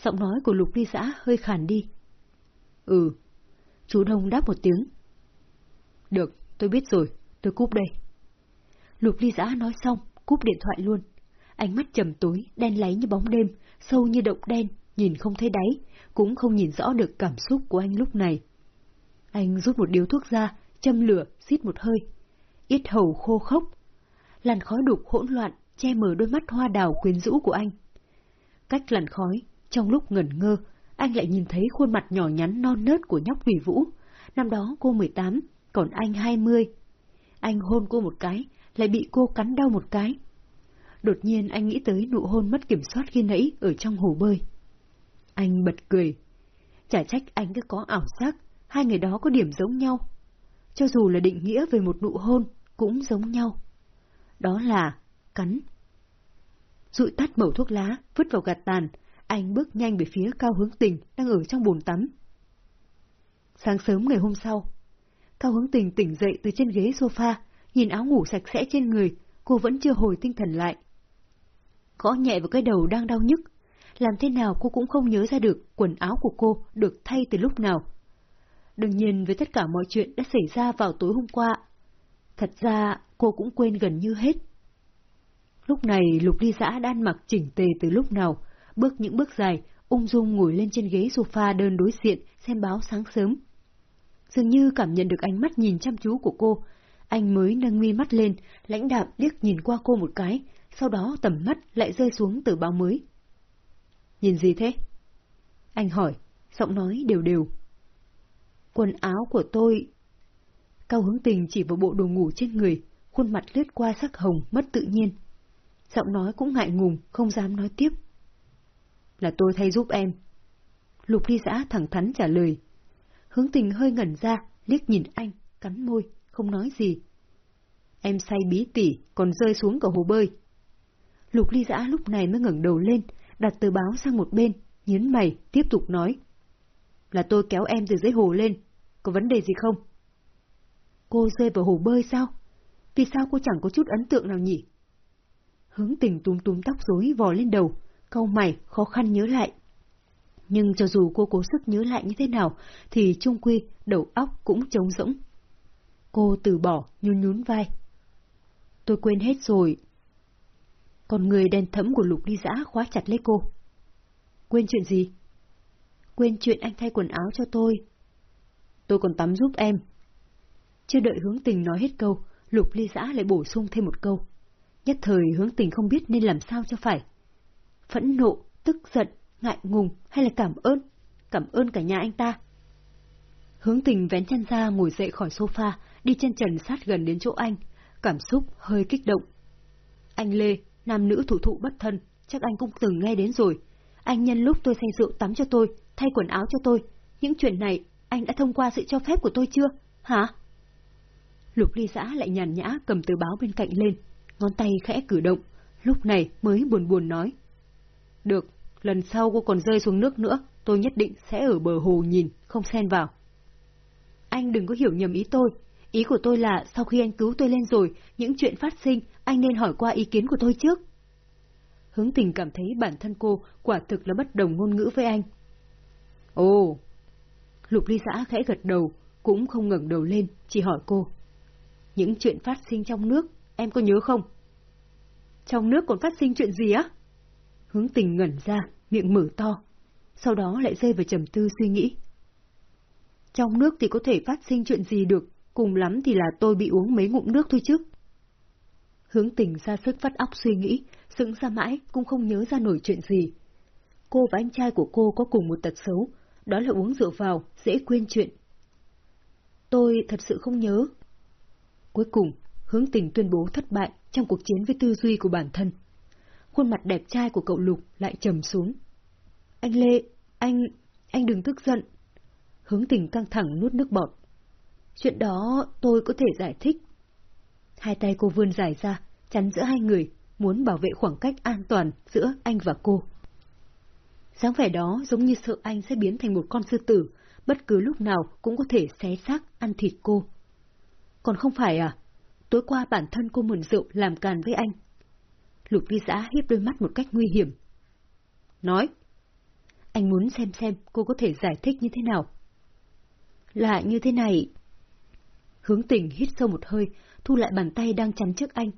Giọng nói của Lục Ly Giã hơi khàn đi. Ừ. Chú Đông đáp một tiếng. Được, tôi biết rồi, tôi cúp đây. Lục Ly Giã nói xong, cúp điện thoại luôn. Ánh mắt trầm tối, đen láy như bóng đêm, sâu như động đen, nhìn không thấy đáy, cũng không nhìn rõ được cảm xúc của anh lúc này. Anh rút một điếu thuốc ra, châm lửa, xít một hơi. Ít hầu khô khốc. Làn khói đục hỗn loạn, che mờ đôi mắt hoa đào quyến rũ của anh. Cách làn khói, trong lúc ngẩn ngơ, anh lại nhìn thấy khuôn mặt nhỏ nhắn non nớt của nhóc Thủy Vũ. Năm đó cô 18, còn anh 20. Anh hôn cô một cái, lại bị cô cắn đau một cái. Đột nhiên anh nghĩ tới nụ hôn mất kiểm soát khi nãy ở trong hồ bơi. Anh bật cười. Chả trách anh cứ có ảo giác, hai người đó có điểm giống nhau. Cho dù là định nghĩa về một nụ hôn, cũng giống nhau. Đó là cắn. Rụi tắt bầu thuốc lá, vứt vào gạt tàn, anh bước nhanh về phía Cao Hướng Tình đang ở trong bồn tắm. Sáng sớm ngày hôm sau, Cao Hướng Tình tỉnh dậy từ trên ghế sofa, nhìn áo ngủ sạch sẽ trên người, cô vẫn chưa hồi tinh thần lại. Gõ nhẹ vào cái đầu đang đau nhức, làm thế nào cô cũng không nhớ ra được quần áo của cô được thay từ lúc nào. Đương nhiên với tất cả mọi chuyện đã xảy ra vào tối hôm qua, thật ra cô cũng quên gần như hết. Lúc này Lục Ly Giã đã ăn mặc chỉnh tề từ lúc nào, bước những bước dài, ung dung ngồi lên trên ghế sofa đơn đối diện xem báo sáng sớm. Dường như cảm nhận được ánh mắt nhìn chăm chú của cô, anh mới nâng mi mắt lên, lãnh đạm liếc nhìn qua cô một cái, sau đó tầm mắt lại rơi xuống tờ báo mới. Nhìn gì thế? Anh hỏi, giọng nói đều đều. Quần áo của tôi... Cao hướng tình chỉ vào bộ đồ ngủ trên người, khuôn mặt lướt qua sắc hồng, mất tự nhiên. Giọng nói cũng ngại ngùng, không dám nói tiếp. Là tôi thay giúp em. Lục ly giã thẳng thắn trả lời. Hướng tình hơi ngẩn ra, liếc nhìn anh, cắn môi, không nói gì. Em say bí tỉ, còn rơi xuống cả hồ bơi. Lục ly giã lúc này mới ngẩng đầu lên, đặt tờ báo sang một bên, nhấn mày, tiếp tục nói. Là tôi kéo em từ dưới hồ lên, có vấn đề gì không? Cô rơi vào hồ bơi sao? Vì sao cô chẳng có chút ấn tượng nào nhỉ? Hướng tình túm túm tóc rối vò lên đầu, câu mày khó khăn nhớ lại. Nhưng cho dù cô cố sức nhớ lại như thế nào, thì trung quy đầu óc cũng trống rỗng. Cô từ bỏ, nhún nhún vai. Tôi quên hết rồi. Còn người đen thẫm của lục đi dã khóa chặt lấy cô. Quên chuyện gì? Quên chuyện anh thay quần áo cho tôi. Tôi còn tắm giúp em. Chưa đợi hướng tình nói hết câu, lục ly giã lại bổ sung thêm một câu. Nhất thời hướng tình không biết nên làm sao cho phải. Phẫn nộ, tức giận, ngại ngùng hay là cảm ơn? Cảm ơn cả nhà anh ta. Hướng tình vén chân ra ngồi dậy khỏi sofa, đi chân trần sát gần đến chỗ anh, cảm xúc hơi kích động. Anh Lê, nam nữ thủ thụ bất thân, chắc anh cũng từng nghe đến rồi. Anh nhân lúc tôi say rượu tắm cho tôi, thay quần áo cho tôi. Những chuyện này, anh đã thông qua sự cho phép của tôi chưa? Hả? Lục ly giã lại nhàn nhã cầm tờ báo bên cạnh lên, ngón tay khẽ cử động, lúc này mới buồn buồn nói. Được, lần sau cô còn rơi xuống nước nữa, tôi nhất định sẽ ở bờ hồ nhìn, không xen vào. Anh đừng có hiểu nhầm ý tôi. Ý của tôi là sau khi anh cứu tôi lên rồi, những chuyện phát sinh, anh nên hỏi qua ý kiến của tôi trước. Hướng tình cảm thấy bản thân cô quả thực là bất đồng ngôn ngữ với anh. Ồ! Lục ly xã khẽ gật đầu, cũng không ngẩng đầu lên, chỉ hỏi cô. Những chuyện phát sinh trong nước, em có nhớ không? Trong nước còn phát sinh chuyện gì á? Hướng tình ngẩn ra, miệng mở to. Sau đó lại rơi vào trầm tư suy nghĩ. Trong nước thì có thể phát sinh chuyện gì được, cùng lắm thì là tôi bị uống mấy ngụm nước thôi chứ. Hướng tình ra sức phát óc suy nghĩ, sững ra mãi cũng không nhớ ra nổi chuyện gì. Cô và anh trai của cô có cùng một tật xấu, đó là uống rượu vào, dễ quên chuyện. Tôi thật sự không nhớ. Cuối cùng, hướng tình tuyên bố thất bại trong cuộc chiến với tư duy của bản thân. Khuôn mặt đẹp trai của cậu Lục lại trầm xuống. Anh Lê, anh, anh đừng tức giận. Hướng tình căng thẳng nuốt nước bọt. Chuyện đó tôi có thể giải thích. Hai tay cô vươn dài ra, chắn giữa hai người, muốn bảo vệ khoảng cách an toàn giữa anh và cô. Sáng vẻ đó giống như sợ anh sẽ biến thành một con sư tử, bất cứ lúc nào cũng có thể xé xác ăn thịt cô. Còn không phải à? Tối qua bản thân cô mượn rượu làm càn với anh. Lục Vi giã hiếp đôi mắt một cách nguy hiểm. Nói. Anh muốn xem xem cô có thể giải thích như thế nào. Là như thế này. Hướng tình hít sâu một hơi, thu lại bàn tay đang chắn trước anh.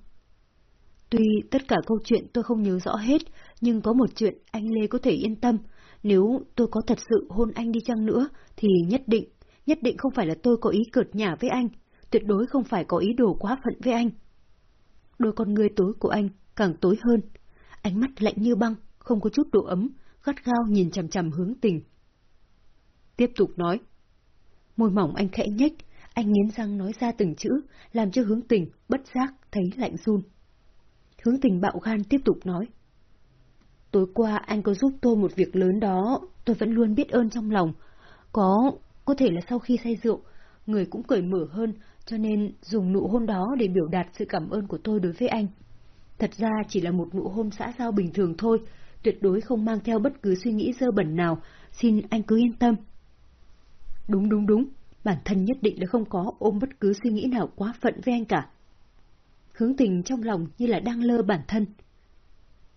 Tuy tất cả câu chuyện tôi không nhớ rõ hết, nhưng có một chuyện anh Lê có thể yên tâm. Nếu tôi có thật sự hôn anh đi chăng nữa, thì nhất định, nhất định không phải là tôi có ý cợt nhả với anh, tuyệt đối không phải có ý đồ quá phận với anh. Đôi con người tối của anh càng tối hơn, ánh mắt lạnh như băng, không có chút độ ấm, gắt gao nhìn chằm chằm hướng tình. Tiếp tục nói. Môi mỏng anh khẽ nhếch, anh nghiến răng nói ra từng chữ, làm cho hướng tình bất giác thấy lạnh run. Hướng tình bạo gan tiếp tục nói. Tối qua anh có giúp tôi một việc lớn đó, tôi vẫn luôn biết ơn trong lòng. Có, có thể là sau khi say rượu, người cũng cởi mở hơn, cho nên dùng nụ hôn đó để biểu đạt sự cảm ơn của tôi đối với anh. Thật ra chỉ là một nụ hôn xã giao bình thường thôi, tuyệt đối không mang theo bất cứ suy nghĩ dơ bẩn nào, xin anh cứ yên tâm. Đúng đúng đúng, bản thân nhất định là không có ôm bất cứ suy nghĩ nào quá phận với anh cả. Hướng tình trong lòng như là đang lơ bản thân.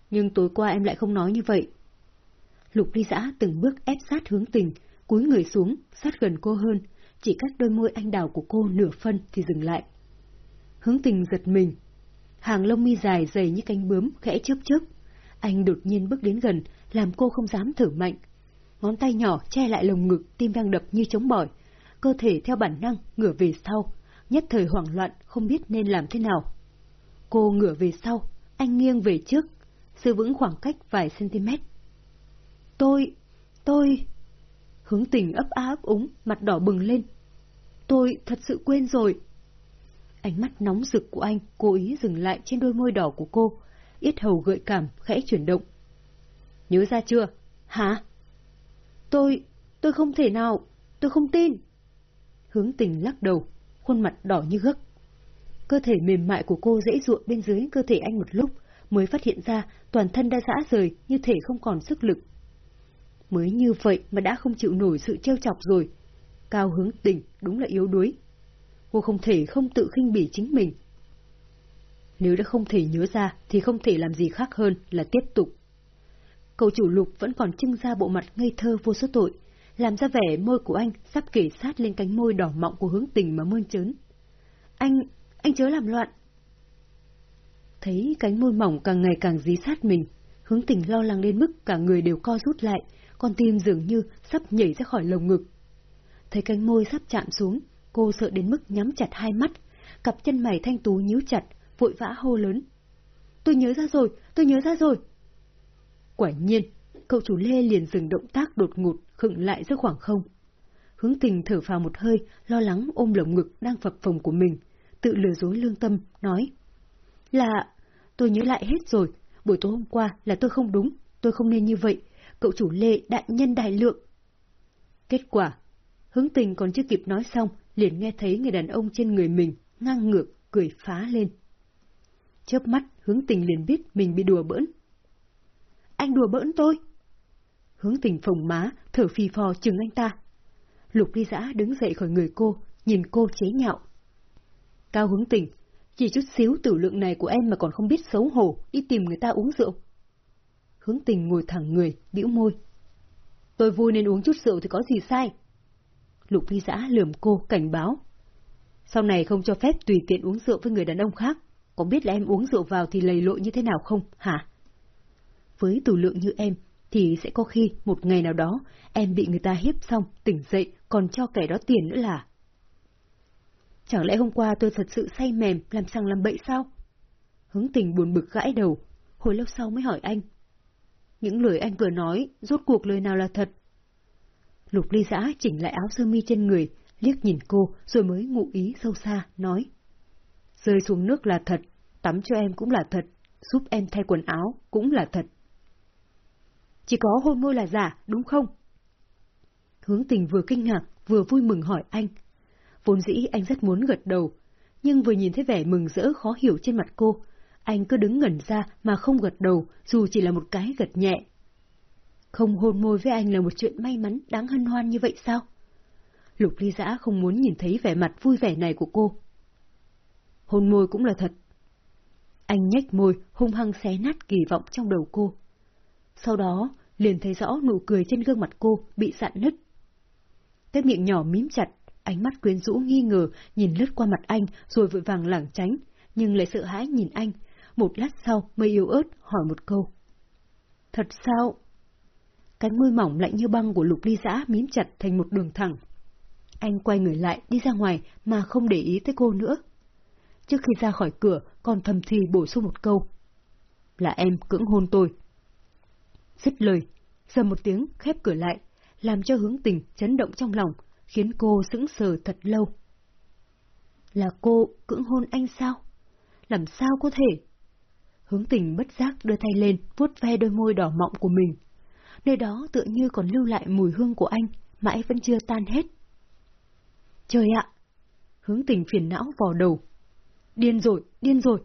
Nhưng tối qua em lại không nói như vậy. Lục ly giã từng bước ép sát hướng tình, cúi người xuống, sát gần cô hơn, chỉ cách đôi môi anh đào của cô nửa phân thì dừng lại. Hướng tình giật mình. Hàng lông mi dài dày như cánh bướm khẽ chớp chớp. Anh đột nhiên bước đến gần, làm cô không dám thử mạnh. Ngón tay nhỏ che lại lồng ngực, tim đang đập như chống bỏi. Cơ thể theo bản năng ngửa về sau, nhất thời hoảng loạn không biết nên làm thế nào. Cô ngửa về sau, anh nghiêng về trước, giữ vững khoảng cách vài cm. Tôi, tôi... Hướng tình ấp á ấp úng, mặt đỏ bừng lên. Tôi thật sự quên rồi. Ánh mắt nóng rực của anh cố ý dừng lại trên đôi môi đỏ của cô, yết hầu gợi cảm, khẽ chuyển động. Nhớ ra chưa? Hả? Tôi, tôi không thể nào, tôi không tin. Hướng tình lắc đầu, khuôn mặt đỏ như gấc. Cơ thể mềm mại của cô dễ ruộng bên dưới cơ thể anh một lúc, mới phát hiện ra toàn thân đã rã rời như thể không còn sức lực. Mới như vậy mà đã không chịu nổi sự trêu chọc rồi. Cao hướng tình đúng là yếu đuối. Cô không thể không tự khinh bỉ chính mình. Nếu đã không thể nhớ ra thì không thể làm gì khác hơn là tiếp tục. Cậu chủ lục vẫn còn trưng ra bộ mặt ngây thơ vô số tội, làm ra vẻ môi của anh sắp kể sát lên cánh môi đỏ mọng của hướng tình mà mơn trớn. Anh, anh chớ làm loạn. Thấy cánh môi mỏng càng ngày càng dí sát mình, hướng tình lo lắng đến mức cả người đều co rút lại, con tim dường như sắp nhảy ra khỏi lồng ngực. Thấy cánh môi sắp chạm xuống, cô sợ đến mức nhắm chặt hai mắt, cặp chân mày thanh tú nhíu chặt, vội vã hô lớn. Tôi nhớ ra rồi, tôi nhớ ra rồi. Quả nhiên, cậu chủ Lê liền dừng động tác đột ngột, khựng lại giữa khoảng không. Hướng tình thở phào một hơi, lo lắng ôm lồng ngực đang phập phồng của mình, tự lừa dối lương tâm, nói. Là, tôi nhớ lại hết rồi, buổi tối hôm qua là tôi không đúng, tôi không nên như vậy, cậu chủ Lê đại nhân đại lượng. Kết quả, hướng tình còn chưa kịp nói xong, liền nghe thấy người đàn ông trên người mình ngang ngược, cười phá lên. Chớp mắt, hướng tình liền biết mình bị đùa bỡn. Anh đùa bỡn tôi? Hướng tình phồng má, thở phì phò chừng anh ta. Lục ly giã đứng dậy khỏi người cô, nhìn cô chế nhạo. Cao hướng tình, chỉ chút xíu tử lượng này của em mà còn không biết xấu hổ, đi tìm người ta uống rượu. Hướng tình ngồi thẳng người, bĩu môi. Tôi vui nên uống chút rượu thì có gì sai. Lục ly giã lườm cô, cảnh báo. Sau này không cho phép tùy tiện uống rượu với người đàn ông khác. Có biết là em uống rượu vào thì lầy lội như thế nào không, hả? Với tù lượng như em, thì sẽ có khi một ngày nào đó em bị người ta hiếp xong, tỉnh dậy, còn cho kẻ đó tiền nữa là. Chẳng lẽ hôm qua tôi thật sự say mềm, làm sang làm bậy sao? Hướng tình buồn bực gãi đầu, hồi lâu sau mới hỏi anh. Những lời anh vừa nói, rốt cuộc lời nào là thật? Lục ly giã chỉnh lại áo sơ mi trên người, liếc nhìn cô rồi mới ngụ ý sâu xa, nói. Rơi xuống nước là thật, tắm cho em cũng là thật, giúp em thay quần áo cũng là thật. Chỉ có hôn môi là giả, đúng không? Hướng tình vừa kinh ngạc, vừa vui mừng hỏi anh. Vốn dĩ anh rất muốn gật đầu, nhưng vừa nhìn thấy vẻ mừng rỡ khó hiểu trên mặt cô, anh cứ đứng ngẩn ra mà không gật đầu, dù chỉ là một cái gật nhẹ. Không hôn môi với anh là một chuyện may mắn đáng hân hoan như vậy sao? Lục ly giã không muốn nhìn thấy vẻ mặt vui vẻ này của cô. Hôn môi cũng là thật. Anh nhếch môi, hung hăng xé nát kỳ vọng trong đầu cô. Sau đó, liền thấy rõ nụ cười trên gương mặt cô bị sạn nứt. Cái miệng nhỏ mím chặt, ánh mắt quyến rũ nghi ngờ nhìn lướt qua mặt anh rồi vội vàng lảng tránh, nhưng lại sợ hãi nhìn anh, một lát sau mới yếu ớt hỏi một câu. Thật sao? Cánh môi mỏng lạnh như băng của lục ly giã mím chặt thành một đường thẳng. Anh quay người lại đi ra ngoài mà không để ý tới cô nữa. Trước khi ra khỏi cửa còn thầm thì bổ sung một câu. Là em cưỡng hôn tôi. Dứt lời, giờ một tiếng khép cửa lại, làm cho hướng tình chấn động trong lòng, khiến cô sững sờ thật lâu. Là cô cưỡng hôn anh sao? Làm sao có thể? Hướng tình bất giác đưa tay lên, vuốt ve đôi môi đỏ mọng của mình. Nơi đó tựa như còn lưu lại mùi hương của anh, mãi vẫn chưa tan hết. Trời ạ! Hướng tình phiền não vò đầu. Điên rồi, điên rồi!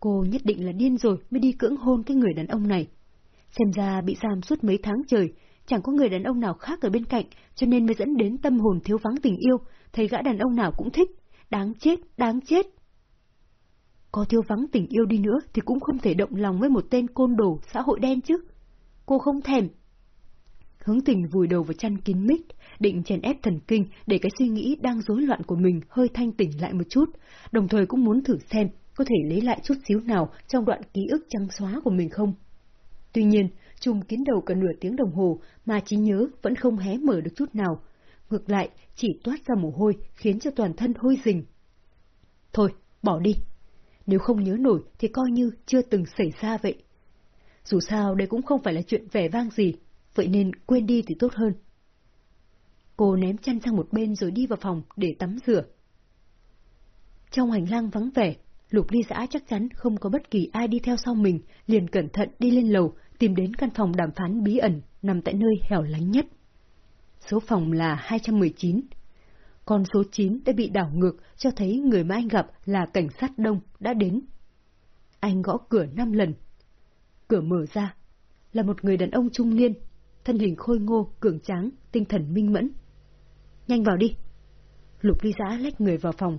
Cô nhất định là điên rồi mới đi cưỡng hôn cái người đàn ông này. Xem ra bị giam suốt mấy tháng trời, chẳng có người đàn ông nào khác ở bên cạnh, cho nên mới dẫn đến tâm hồn thiếu vắng tình yêu, thấy gã đàn ông nào cũng thích. Đáng chết, đáng chết! Có thiếu vắng tình yêu đi nữa thì cũng không thể động lòng với một tên côn đồ xã hội đen chứ. Cô không thèm. Hướng tình vùi đầu vào chăn kín mít, định chèn ép thần kinh để cái suy nghĩ đang rối loạn của mình hơi thanh tỉnh lại một chút, đồng thời cũng muốn thử xem có thể lấy lại chút xíu nào trong đoạn ký ức trắng xóa của mình không. Tuy nhiên, chùm kín đầu cả nửa tiếng đồng hồ mà trí nhớ vẫn không hé mở được chút nào. Ngược lại, chỉ toát ra mồ hôi khiến cho toàn thân hôi rình. Thôi, bỏ đi. Nếu không nhớ nổi thì coi như chưa từng xảy ra vậy. Dù sao đây cũng không phải là chuyện vẻ vang gì, vậy nên quên đi thì tốt hơn. Cô ném chăn sang một bên rồi đi vào phòng để tắm rửa. Trong hành lang vắng vẻ, Lục ly giã chắc chắn không có bất kỳ ai đi theo sau mình, liền cẩn thận đi lên lầu, tìm đến căn phòng đàm phán bí ẩn, nằm tại nơi hẻo lánh nhất. Số phòng là 219. Con số 9 đã bị đảo ngược cho thấy người mà anh gặp là cảnh sát đông đã đến. Anh gõ cửa 5 lần. Cửa mở ra, là một người đàn ông trung niên, thân hình khôi ngô, cường tráng, tinh thần minh mẫn. Nhanh vào đi. Lục ly giã lách người vào phòng,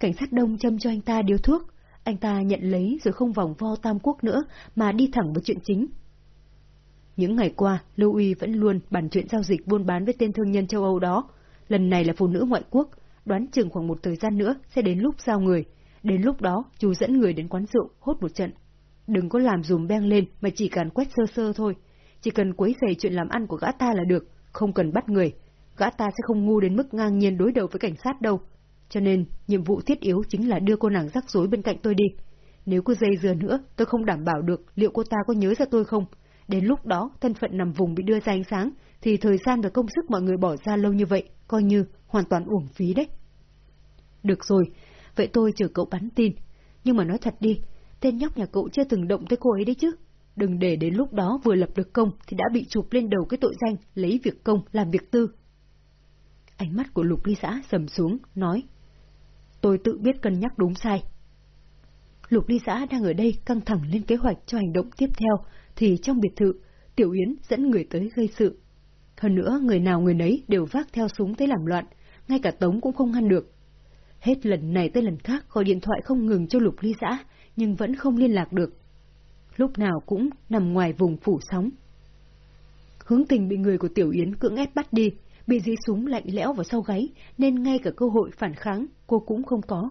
Cảnh sát đông châm cho anh ta điếu thuốc, anh ta nhận lấy rồi không vòng vo tam quốc nữa mà đi thẳng vào chuyện chính. Những ngày qua, Lưu Uy vẫn luôn bàn chuyện giao dịch buôn bán với tên thương nhân châu Âu đó. Lần này là phụ nữ ngoại quốc, đoán chừng khoảng một thời gian nữa sẽ đến lúc giao người. Đến lúc đó, chú dẫn người đến quán rượu, hốt một trận. Đừng có làm dùm beng lên mà chỉ cần quét sơ sơ thôi. Chỉ cần quấy rầy chuyện làm ăn của gã ta là được, không cần bắt người. Gã ta sẽ không ngu đến mức ngang nhiên đối đầu với cảnh sát đâu. Cho nên, nhiệm vụ thiết yếu chính là đưa cô nàng rắc rối bên cạnh tôi đi. Nếu cứ dây dưa nữa, tôi không đảm bảo được liệu cô ta có nhớ ra tôi không. Đến lúc đó, thân phận nằm vùng bị đưa ra ánh sáng, thì thời gian và công sức mọi người bỏ ra lâu như vậy, coi như hoàn toàn uổng phí đấy. Được rồi, vậy tôi chờ cậu bắn tin. Nhưng mà nói thật đi, tên nhóc nhà cậu chưa từng động tới cô ấy đấy chứ. Đừng để đến lúc đó vừa lập được công thì đã bị chụp lên đầu cái tội danh lấy việc công làm việc tư. Ánh mắt của lục ly xã sầm xuống, nói. Tôi tự biết cân nhắc đúng sai. Lục ly xã đang ở đây căng thẳng lên kế hoạch cho hành động tiếp theo, thì trong biệt thự, Tiểu Yến dẫn người tới gây sự. Hơn nữa, người nào người nấy đều vác theo súng tới làm loạn, ngay cả Tống cũng không ngăn được. Hết lần này tới lần khác gọi điện thoại không ngừng cho Lục Ly xã, nhưng vẫn không liên lạc được. Lúc nào cũng nằm ngoài vùng phủ sóng. Hướng tình bị người của Tiểu Yến cưỡng ép bắt đi, bị dí súng lạnh lẽo vào sau gáy, nên ngay cả cơ hội phản kháng cô cũng không có.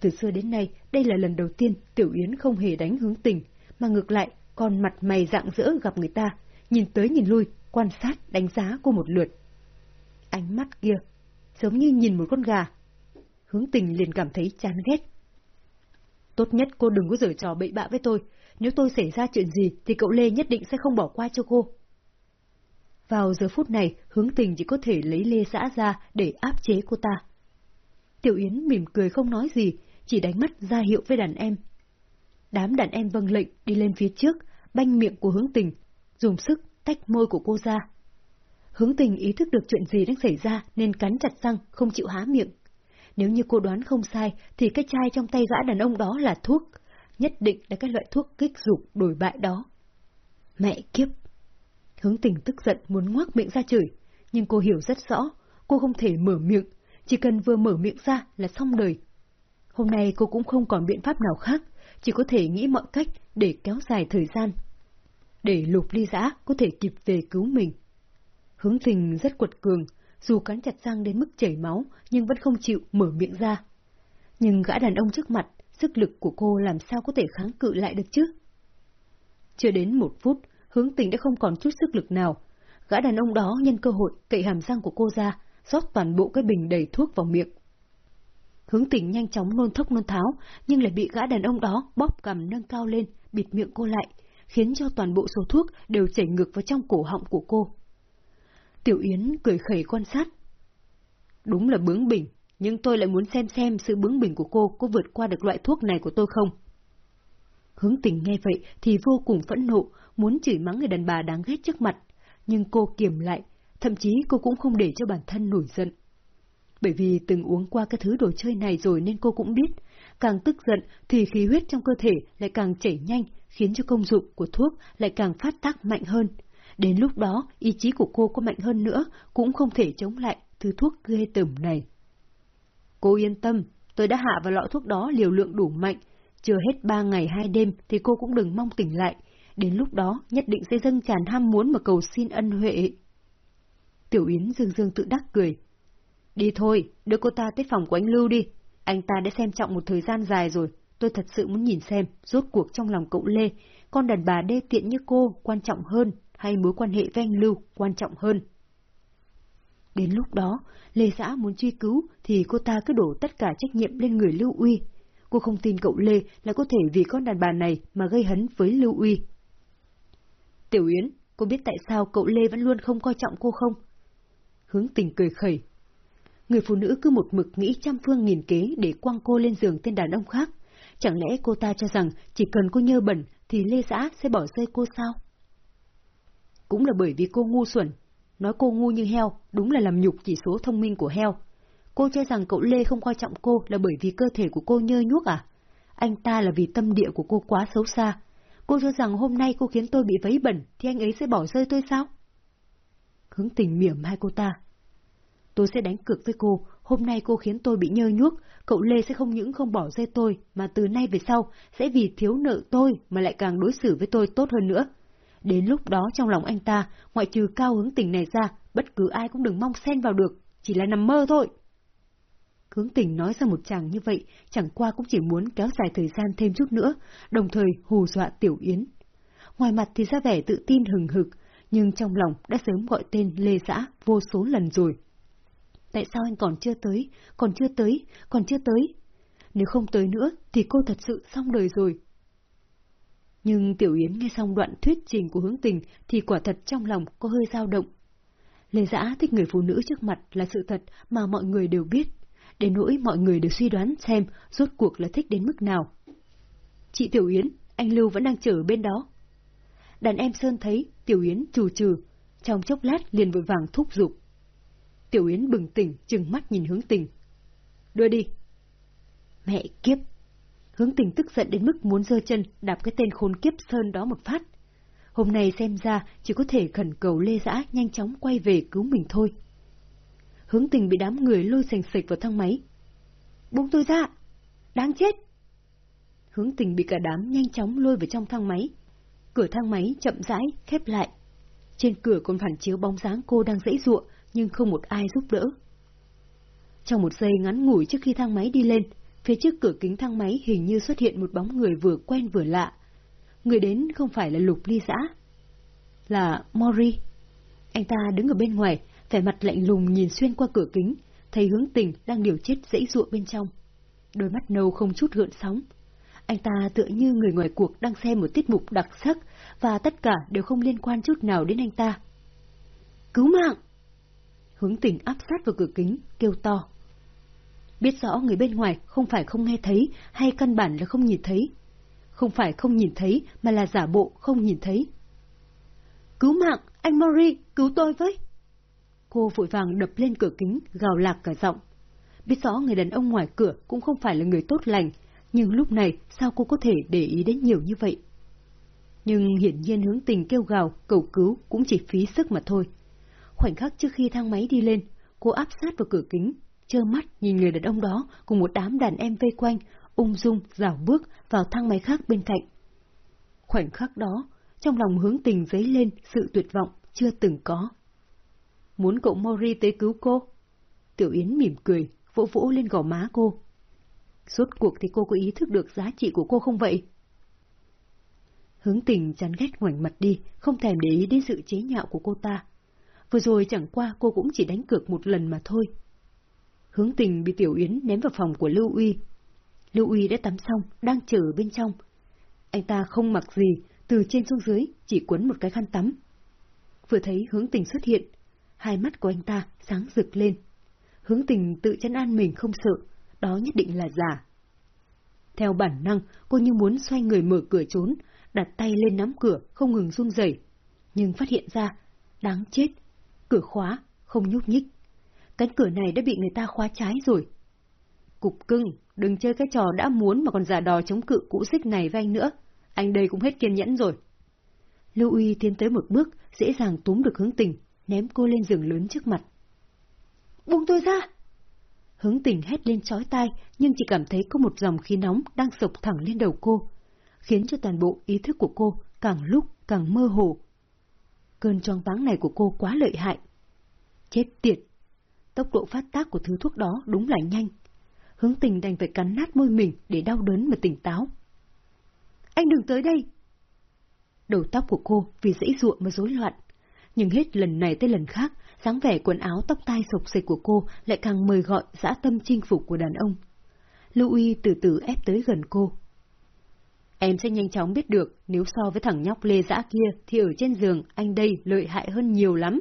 Từ xưa đến nay, đây là lần đầu tiên Tiểu Yến không hề đánh hướng tình, mà ngược lại còn mặt mày dạng dỡ gặp người ta, nhìn tới nhìn lui, quan sát, đánh giá cô một lượt. Ánh mắt kia, giống như nhìn một con gà. Hướng tình liền cảm thấy chán ghét. Tốt nhất cô đừng có giở trò bậy bạ với tôi, nếu tôi xảy ra chuyện gì thì cậu Lê nhất định sẽ không bỏ qua cho cô. Vào giờ phút này, hướng tình chỉ có thể lấy Lê xã ra để áp chế cô ta. Tiểu Yến mỉm cười không nói gì, chỉ đánh mắt ra hiệu với đàn em. Đám đàn em vâng lệnh đi lên phía trước, banh miệng của hướng tình, dùng sức tách môi của cô ra. Hướng tình ý thức được chuyện gì đang xảy ra nên cắn chặt răng, không chịu há miệng. Nếu như cô đoán không sai, thì cái chai trong tay gã đàn ông đó là thuốc. Nhất định là cái loại thuốc kích dục đổi bại đó. Mẹ kiếp! Hướng tình tức giận muốn ngoác miệng ra chửi, nhưng cô hiểu rất rõ, cô không thể mở miệng, chỉ cần vừa mở miệng ra là xong đời. Hôm nay cô cũng không còn biện pháp nào khác, chỉ có thể nghĩ mọi cách để kéo dài thời gian. Để lục ly giã có thể kịp về cứu mình. Hướng tình rất quật cường, dù cắn chặt răng đến mức chảy máu nhưng vẫn không chịu mở miệng ra. Nhưng gã đàn ông trước mặt, sức lực của cô làm sao có thể kháng cự lại được chứ? Chưa đến một phút, hướng tình đã không còn chút sức lực nào. Gã đàn ông đó nhân cơ hội cậy hàm răng của cô ra, rót toàn bộ cái bình đầy thuốc vào miệng. Hướng tình nhanh chóng nôn thốc nôn tháo, nhưng lại bị gã đàn ông đó bóp cầm nâng cao lên, bịt miệng cô lại, khiến cho toàn bộ số thuốc đều chảy ngược vào trong cổ họng của cô. Tiểu Yến cười khẩy quan sát. Đúng là bướng bỉnh, nhưng tôi lại muốn xem xem sự bướng bỉnh của cô có vượt qua được loại thuốc này của tôi không. Hướng tình nghe vậy thì vô cùng phẫn nộ, muốn chửi mắng người đàn bà đáng ghét trước mặt, nhưng cô kiềm lại, thậm chí cô cũng không để cho bản thân nổi giận. Bởi vì từng uống qua cái thứ đồ chơi này rồi nên cô cũng biết, càng tức giận thì khí huyết trong cơ thể lại càng chảy nhanh, khiến cho công dụng của thuốc lại càng phát tác mạnh hơn. Đến lúc đó, ý chí của cô có mạnh hơn nữa, cũng không thể chống lại thứ thuốc ghê tởm này. Cô yên tâm, tôi đã hạ vào lọ thuốc đó liều lượng đủ mạnh, chưa hết ba ngày hai đêm thì cô cũng đừng mong tỉnh lại, đến lúc đó nhất định sẽ dâng tràn ham muốn mà cầu xin ân huệ. Tiểu Yến dương dương tự đắc cười. Đi thôi, đưa cô ta tới phòng của anh Lưu đi. Anh ta đã xem trọng một thời gian dài rồi, tôi thật sự muốn nhìn xem, rốt cuộc trong lòng cậu Lê, con đàn bà đê tiện như cô quan trọng hơn, hay mối quan hệ với anh Lưu quan trọng hơn. Đến lúc đó, Lê Xã muốn truy cứu thì cô ta cứ đổ tất cả trách nhiệm lên người Lưu Uy. Cô không tin cậu Lê là có thể vì con đàn bà này mà gây hấn với Lưu Uy. Tiểu Yến, cô biết tại sao cậu Lê vẫn luôn không coi trọng cô không? Hướng tình cười khẩy. Người phụ nữ cứ một mực nghĩ trăm phương nghìn kế để quăng cô lên giường tên đàn ông khác. Chẳng lẽ cô ta cho rằng chỉ cần cô nhơ bẩn thì Lê Xã sẽ bỏ rơi cô sao? Cũng là bởi vì cô ngu xuẩn. Nói cô ngu như heo, đúng là làm nhục chỉ số thông minh của heo. Cô cho rằng cậu Lê không coi trọng cô là bởi vì cơ thể của cô nhơ nhuốc à? Anh ta là vì tâm địa của cô quá xấu xa. Cô cho rằng hôm nay cô khiến tôi bị vấy bẩn thì anh ấy sẽ bỏ rơi tôi sao? Hướng tình mỉm hai cô ta. Tôi sẽ đánh cược với cô, hôm nay cô khiến tôi bị nhơ nhuốc, cậu Lê sẽ không những không bỏ rơi tôi, mà từ nay về sau sẽ vì thiếu nợ tôi mà lại càng đối xử với tôi tốt hơn nữa. Đến lúc đó trong lòng anh ta, ngoại trừ cao hướng tình này ra, bất cứ ai cũng đừng mong xen vào được, chỉ là nằm mơ thôi. Hướng tình nói ra một chàng như vậy, chẳng qua cũng chỉ muốn kéo dài thời gian thêm chút nữa, đồng thời hù dọa Tiểu Yến. Ngoài mặt thì ra vẻ tự tin hừng hực, nhưng trong lòng đã sớm gọi tên Lê Giã vô số lần rồi. Tại sao anh còn chưa tới, còn chưa tới, còn chưa tới? Nếu không tới nữa thì cô thật sự xong đời rồi. Nhưng Tiểu Yến nghe xong đoạn thuyết trình của hướng tình thì quả thật trong lòng có hơi dao động. Lê Giã thích người phụ nữ trước mặt là sự thật mà mọi người đều biết, đến nỗi mọi người đều suy đoán xem rốt cuộc là thích đến mức nào. Chị Tiểu Yến, anh Lưu vẫn đang chờ bên đó. Đàn em Sơn thấy Tiểu Yến trù trừ, trong chốc lát liền vội vàng thúc giục. Tiểu Yến bừng tỉnh, chừng mắt nhìn hướng tình. Đưa đi. Mẹ kiếp! Hướng tình tức giận đến mức muốn giơ chân đạp cái tên khốn kiếp Sơn đó một phát. Hôm nay xem ra chỉ có thể khẩn cầu Lê Giã nhanh chóng quay về cứu mình thôi. Hướng tình bị đám người lôi sành sạch vào thang máy. Buông tôi ra! Đáng chết! Hướng tình bị cả đám nhanh chóng lôi vào trong thang máy. Cửa thang máy chậm rãi, khép lại. Trên cửa còn phản chiếu bóng dáng cô đang dãy ruộng, nhưng không một ai giúp đỡ. Trong một giây ngắn ngủi trước khi thang máy đi lên, phía trước cửa kính thang máy hình như xuất hiện một bóng người vừa quen vừa lạ. Người đến không phải là Lục Ly Giã, là Mori. Anh ta đứng ở bên ngoài, vẻ mặt lạnh lùng nhìn xuyên qua cửa kính, thấy hướng tình đang điều chết dãy ruộng bên trong. Đôi mắt nâu không chút gợn sóng. Anh ta tựa như người ngoài cuộc đang xem một tiết mục đặc sắc, và tất cả đều không liên quan chút nào đến anh ta. Cứu mạng! Hướng tình áp sát vào cửa kính, kêu to. Biết rõ người bên ngoài không phải không nghe thấy hay căn bản là không nhìn thấy. Không phải không nhìn thấy mà là giả bộ không nhìn thấy. Cứu mạng, anh Mori, cứu tôi với! Cô vội vàng đập lên cửa kính, gào lạc cả giọng. Biết rõ người đàn ông ngoài cửa cũng không phải là người tốt lành, nhưng lúc này sao cô có thể để ý đến nhiều như vậy? Nhưng hiển nhiên hướng tình kêu gào, cầu cứu cũng chỉ phí sức mà thôi. Khoảnh khắc trước khi thang máy đi lên, cô áp sát vào cửa kính, trơ mắt nhìn người đàn ông đó cùng một đám đàn em vây quanh, ung dung dào bước vào thang máy khác bên cạnh. Khoảnh khắc đó, trong lòng hướng tình dấy lên sự tuyệt vọng chưa từng có. Muốn cậu Mori tới cứu cô? Tiểu Yến mỉm cười, vỗ vỗ lên gò má cô. Suốt cuộc thì cô có ý thức được giá trị của cô không vậy? Hướng tình chán ghét ngoảnh mặt đi, không thèm để ý đến sự chế nhạo của cô ta. Vừa rồi chẳng qua cô cũng chỉ đánh cược một lần mà thôi. Hướng tình bị Tiểu Yến ném vào phòng của Lưu Uy. Lưu Uy đã tắm xong, đang chờ bên trong. Anh ta không mặc gì, từ trên xuống dưới, chỉ quấn một cái khăn tắm. Vừa thấy hướng tình xuất hiện, hai mắt của anh ta sáng rực lên. Hướng tình tự chân an mình không sợ, đó nhất định là giả. Theo bản năng, cô như muốn xoay người mở cửa trốn, đặt tay lên nắm cửa, không ngừng run rẩy, nhưng phát hiện ra, đáng chết, cửa khóa, không nhúc nhích. Cánh cửa này đã bị người ta khóa trái rồi. Cục cưng, đừng chơi cái trò đã muốn mà còn giả đò chống cự cũ xích này với anh nữa. Anh đây cũng hết kiên nhẫn rồi. Lưu Uy tiến tới một bước, dễ dàng túm được hướng tình, ném cô lên giường lớn trước mặt. Buông tôi ra! Hướng tình hét lên chói tai, nhưng chỉ cảm thấy có một dòng khí nóng đang sộc thẳng lên đầu cô, khiến cho toàn bộ ý thức của cô càng lúc càng mơ hồ. Cơn choáng váng này của cô quá lợi hại. Chết tiệt! Tốc độ phát tác của thứ thuốc đó đúng là nhanh. Hướng tình đành phải cắn nát môi mình để đau đớn mà tỉnh táo. Anh đừng tới đây! Đầu tóc của cô vì dãy ruộng mà rối loạn. Nhưng hết lần này tới lần khác, dáng vẻ quần áo tóc tai sộc xịch của cô lại càng mời gọi dã tâm chinh phục của đàn ông. Lưu Uy từ từ ép tới gần cô. Em sẽ nhanh chóng biết được nếu so với thằng nhóc lê dã kia thì ở trên giường anh đây lợi hại hơn nhiều lắm.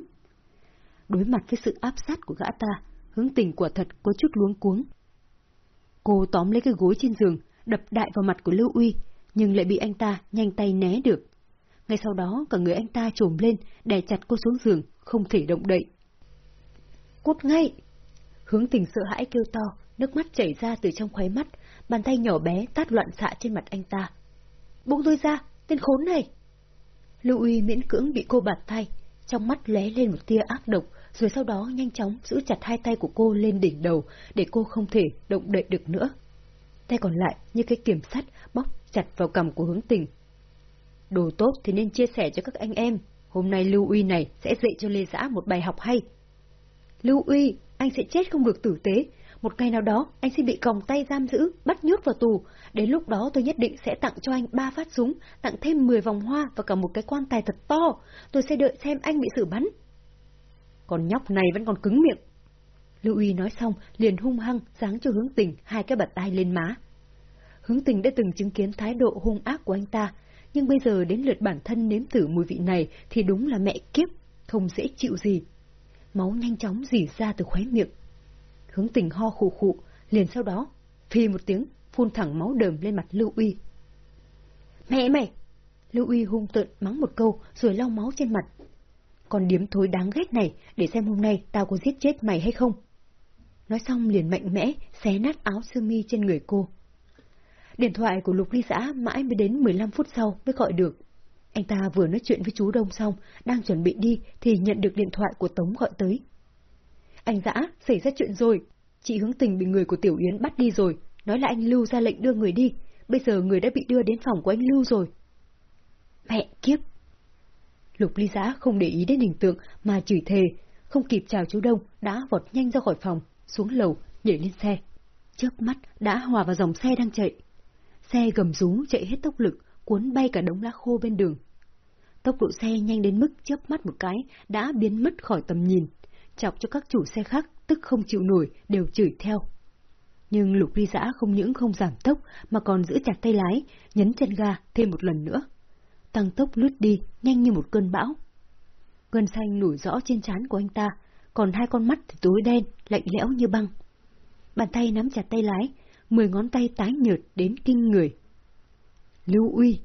Đối mặt với sự áp sát của gã ta, hướng tình quả thật có chút luống cuống. Cô tóm lấy cái gối trên giường, đập đại vào mặt của Lưu Uy, nhưng lại bị anh ta nhanh tay né được. Ngay sau đó cả người anh ta trồm lên, đè chặt cô xuống giường, không thể động đậy. Cút ngay! Hướng tình sợ hãi kêu to, nước mắt chảy ra từ trong khóe mắt, bàn tay nhỏ bé tát loạn xạ trên mặt anh ta. Buông tôi ra, tên khốn này! Lưu Uy miễn cưỡng bị cô bạt tay, trong mắt lóe lên một tia ác độc, rồi sau đó nhanh chóng giữ chặt hai tay của cô lên đỉnh đầu để cô không thể động đậy được nữa. Tay còn lại như cái kiểm sắt bóc chặt vào cầm của hướng tình. Đồ tốt thì nên chia sẻ cho các anh em, hôm nay Lưu Uy này sẽ dạy cho Lê Giã một bài học hay. Lưu Uy, anh sẽ chết không được tử tế, một ngày nào đó anh sẽ bị còng tay giam giữ, bắt nhốt vào tù. Đến lúc đó tôi nhất định sẽ tặng cho anh ba phát súng, tặng thêm 10 vòng hoa và cả một cái quan tài thật to. Tôi sẽ đợi xem anh bị xử bắn. Còn nhóc này vẫn còn cứng miệng. Lưu Uy nói xong, liền hung hăng, giáng cho hướng tình hai cái bật tay lên má. Hướng tình đã từng chứng kiến thái độ hung ác của anh ta, nhưng bây giờ đến lượt bản thân nếm thử mùi vị này thì đúng là mẹ kiếp, không dễ chịu gì. Máu nhanh chóng dỉ ra từ khóe miệng. Hướng tình ho khụ khụ, liền sau đó, phi một tiếng, phun thẳng máu đờm lên mặt Lưu Uy. Mẹ mày! Lưu Uy hung tợn mắng một câu rồi lau máu trên mặt con điếm thối đáng ghét này, để xem hôm nay tao có giết chết mày hay không. Nói xong liền mạnh mẽ, xé nát áo sơ mi trên người cô. Điện thoại của Lục Ly Giã mãi mới đến 15 phút sau mới gọi được. Anh ta vừa nói chuyện với chú Đông xong, đang chuẩn bị đi thì nhận được điện thoại của Tống gọi tới. Anh Giã, xảy ra chuyện rồi. Chị hướng tình bị người của Tiểu Yến bắt đi rồi, nói là anh Lưu ra lệnh đưa người đi. Bây giờ người đã bị đưa đến phòng của anh Lưu rồi. Mẹ kiếp! Lục Ly Giã không để ý đến hình tượng mà chửi thề, không kịp chào chú Đông đã vọt nhanh ra khỏi phòng, xuống lầu, nhảy lên xe. Chớp mắt đã hòa vào dòng xe đang chạy. Xe gầm rú chạy hết tốc lực, cuốn bay cả đống lá khô bên đường. Tốc độ xe nhanh đến mức chớp mắt một cái đã biến mất khỏi tầm nhìn, chọc cho các chủ xe khác tức không chịu nổi đều chửi theo. Nhưng lục ly giã không những không giảm tốc mà còn giữ chặt tay lái, nhấn chân ga thêm một lần nữa. Tăng tốc lướt đi, nhanh như một cơn bão. Gân xanh nổi rõ trên trán của anh ta, còn hai con mắt thì tối đen, lạnh lẽo như băng. Bàn tay nắm chặt tay lái, mười ngón tay tái nhợt đến kinh người. Lưu Uy,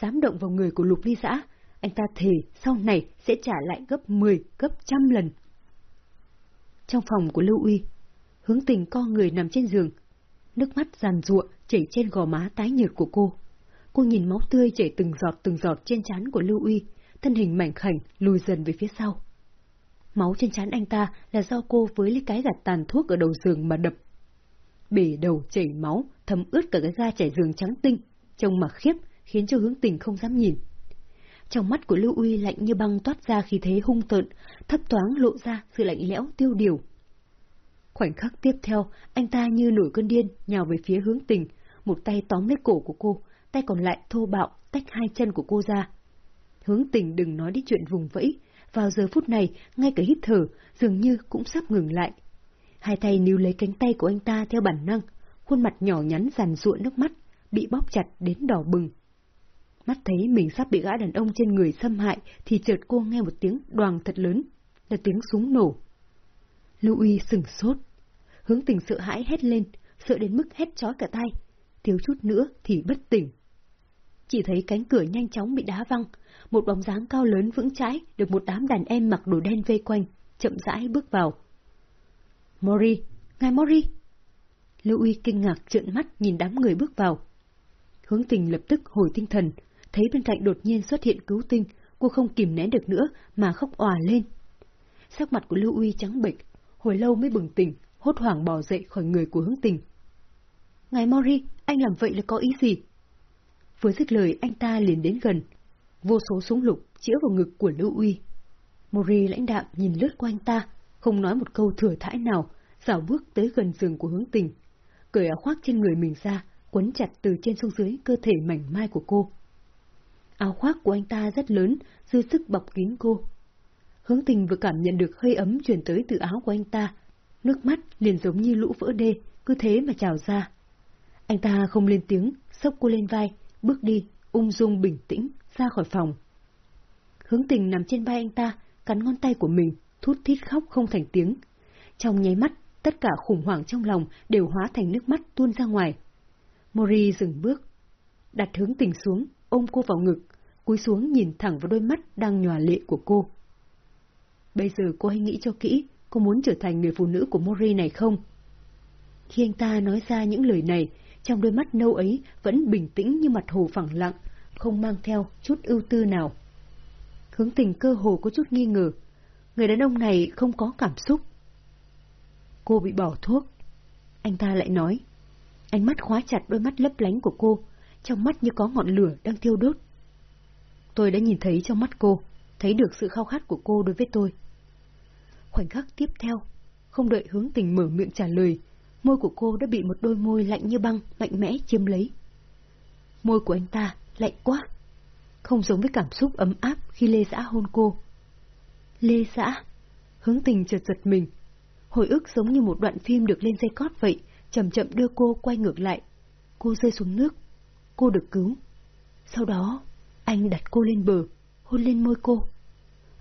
dám động vào người của Lục Ly Giã, anh ta thề sau này sẽ trả lại gấp 10, gấp trăm lần. Trong phòng của Lưu Uy, hướng tình co người nằm trên giường, nước mắt giàn ruộng chảy trên gò má tái nhợt của cô. Cô nhìn máu tươi chảy từng giọt từng giọt trên trán của Lưu Uy, thân hình mảnh khảnh lùi dần về phía sau. Máu trên trán anh ta là do cô với lấy cái gạt tàn thuốc ở đầu giường mà đập. Bể đầu chảy máu, thấm ướt cả cái ga trải giường trắng tinh, trông mà khiếp, khiến cho hướng tình không dám nhìn. Trong mắt của Lưu Uy lạnh như băng toát ra khi thế hung tợn, thấp thoáng lộ ra sự lạnh lẽo tiêu điều. Khoảnh khắc tiếp theo, anh ta như nổi cơn điên, nhào về phía hướng tình, một tay tóm lấy cổ của cô, tay còn lại thô bạo tách hai chân của cô ra. Hướng tình đừng nói đi chuyện vùng vẫy, vào giờ phút này, ngay cả hít thở, dường như cũng sắp ngừng lại. Hai tay níu lấy cánh tay của anh ta theo bản năng, khuôn mặt nhỏ nhắn giàn ruộn nước mắt, bị bóp chặt đến đỏ bừng. Mắt thấy mình sắp bị gã đàn ông trên người xâm hại, thì chợt cô nghe một tiếng đoàn thật lớn, là tiếng súng nổ. Lưu sừng sốt. Hướng tình sợ hãi hét lên, sợ đến mức hét chói cả tay. Thiếu chút nữa thì bất tỉnh. Chỉ thấy cánh cửa nhanh chóng bị đá văng, một bóng dáng cao lớn vững chãi được một đám đàn em mặc đồ đen vây quanh, chậm rãi bước vào. Mori, ngài Mori! Lưu Uy kinh ngạc trợn mắt nhìn đám người bước vào. Hướng tình lập tức hồi tinh thần, thấy bên cạnh đột nhiên xuất hiện cứu tinh, cô không kìm nén được nữa mà khóc òa lên. Sắc mặt của Lưu Uy trắng bệch, hồi lâu mới bừng tỉnh, hốt hoảng bò dậy khỏi người của hướng tình. Ngài Mori, anh làm vậy là có ý gì? Vừa dứt lời anh ta liền đến gần, vô số súng lục chĩa vào ngực của Lưu Uy. Mori lãnh đạm nhìn lướt qua anh ta, không nói một câu thừa thãi nào, dạo bước tới gần giường của hướng tình, cởi áo khoác trên người mình ra, quấn chặt từ trên xuống dưới cơ thể mảnh mai của cô. Áo khoác của anh ta rất lớn, dư sức bọc kín cô. Hướng tình vừa cảm nhận được hơi ấm truyền tới từ áo của anh ta, nước mắt liền giống như lũ vỡ đê, cứ thế mà trào ra. Anh ta không lên tiếng, sốc cô lên vai, bước đi, ung dung bình tĩnh, ra khỏi phòng. Hướng tình nằm trên vai anh ta, cắn ngón tay của mình, thút thít khóc không thành tiếng. Trong nháy mắt, tất cả khủng hoảng trong lòng đều hóa thành nước mắt tuôn ra ngoài. Mori dừng bước, đặt hướng tình xuống, ôm cô vào ngực, cúi xuống nhìn thẳng vào đôi mắt đang nhòa lệ của cô. Bây giờ cô hãy nghĩ cho kỹ, cô muốn trở thành người phụ nữ của Mori này không? Khi anh ta nói ra những lời này, trong đôi mắt nâu ấy vẫn bình tĩnh như mặt hồ phẳng lặng, không mang theo chút ưu tư nào. Hướng tình cơ hồ có chút nghi ngờ, người đàn ông này không có cảm xúc. Cô bị bỏ thuốc. Anh ta lại nói. Ánh mắt khóa chặt đôi mắt lấp lánh của cô, trong mắt như có ngọn lửa đang thiêu đốt. Tôi đã nhìn thấy trong mắt cô, thấy được sự khao khát của cô đối với tôi. Khoảnh khắc tiếp theo, không đợi hướng tình mở miệng trả lời, môi của cô đã bị một đôi môi lạnh như băng mạnh mẽ chiếm lấy. Môi của anh ta lạnh quá, không giống với cảm xúc ấm áp khi Lê Dã hôn cô. Lê Dã, hướng tình chợt giật mình, hồi ức giống như một đoạn phim được lên dây cót vậy, chậm chậm đưa cô quay ngược lại. Cô rơi xuống nước, cô được cứu. Sau đó, Anh đặt cô lên bờ, hôn lên môi cô.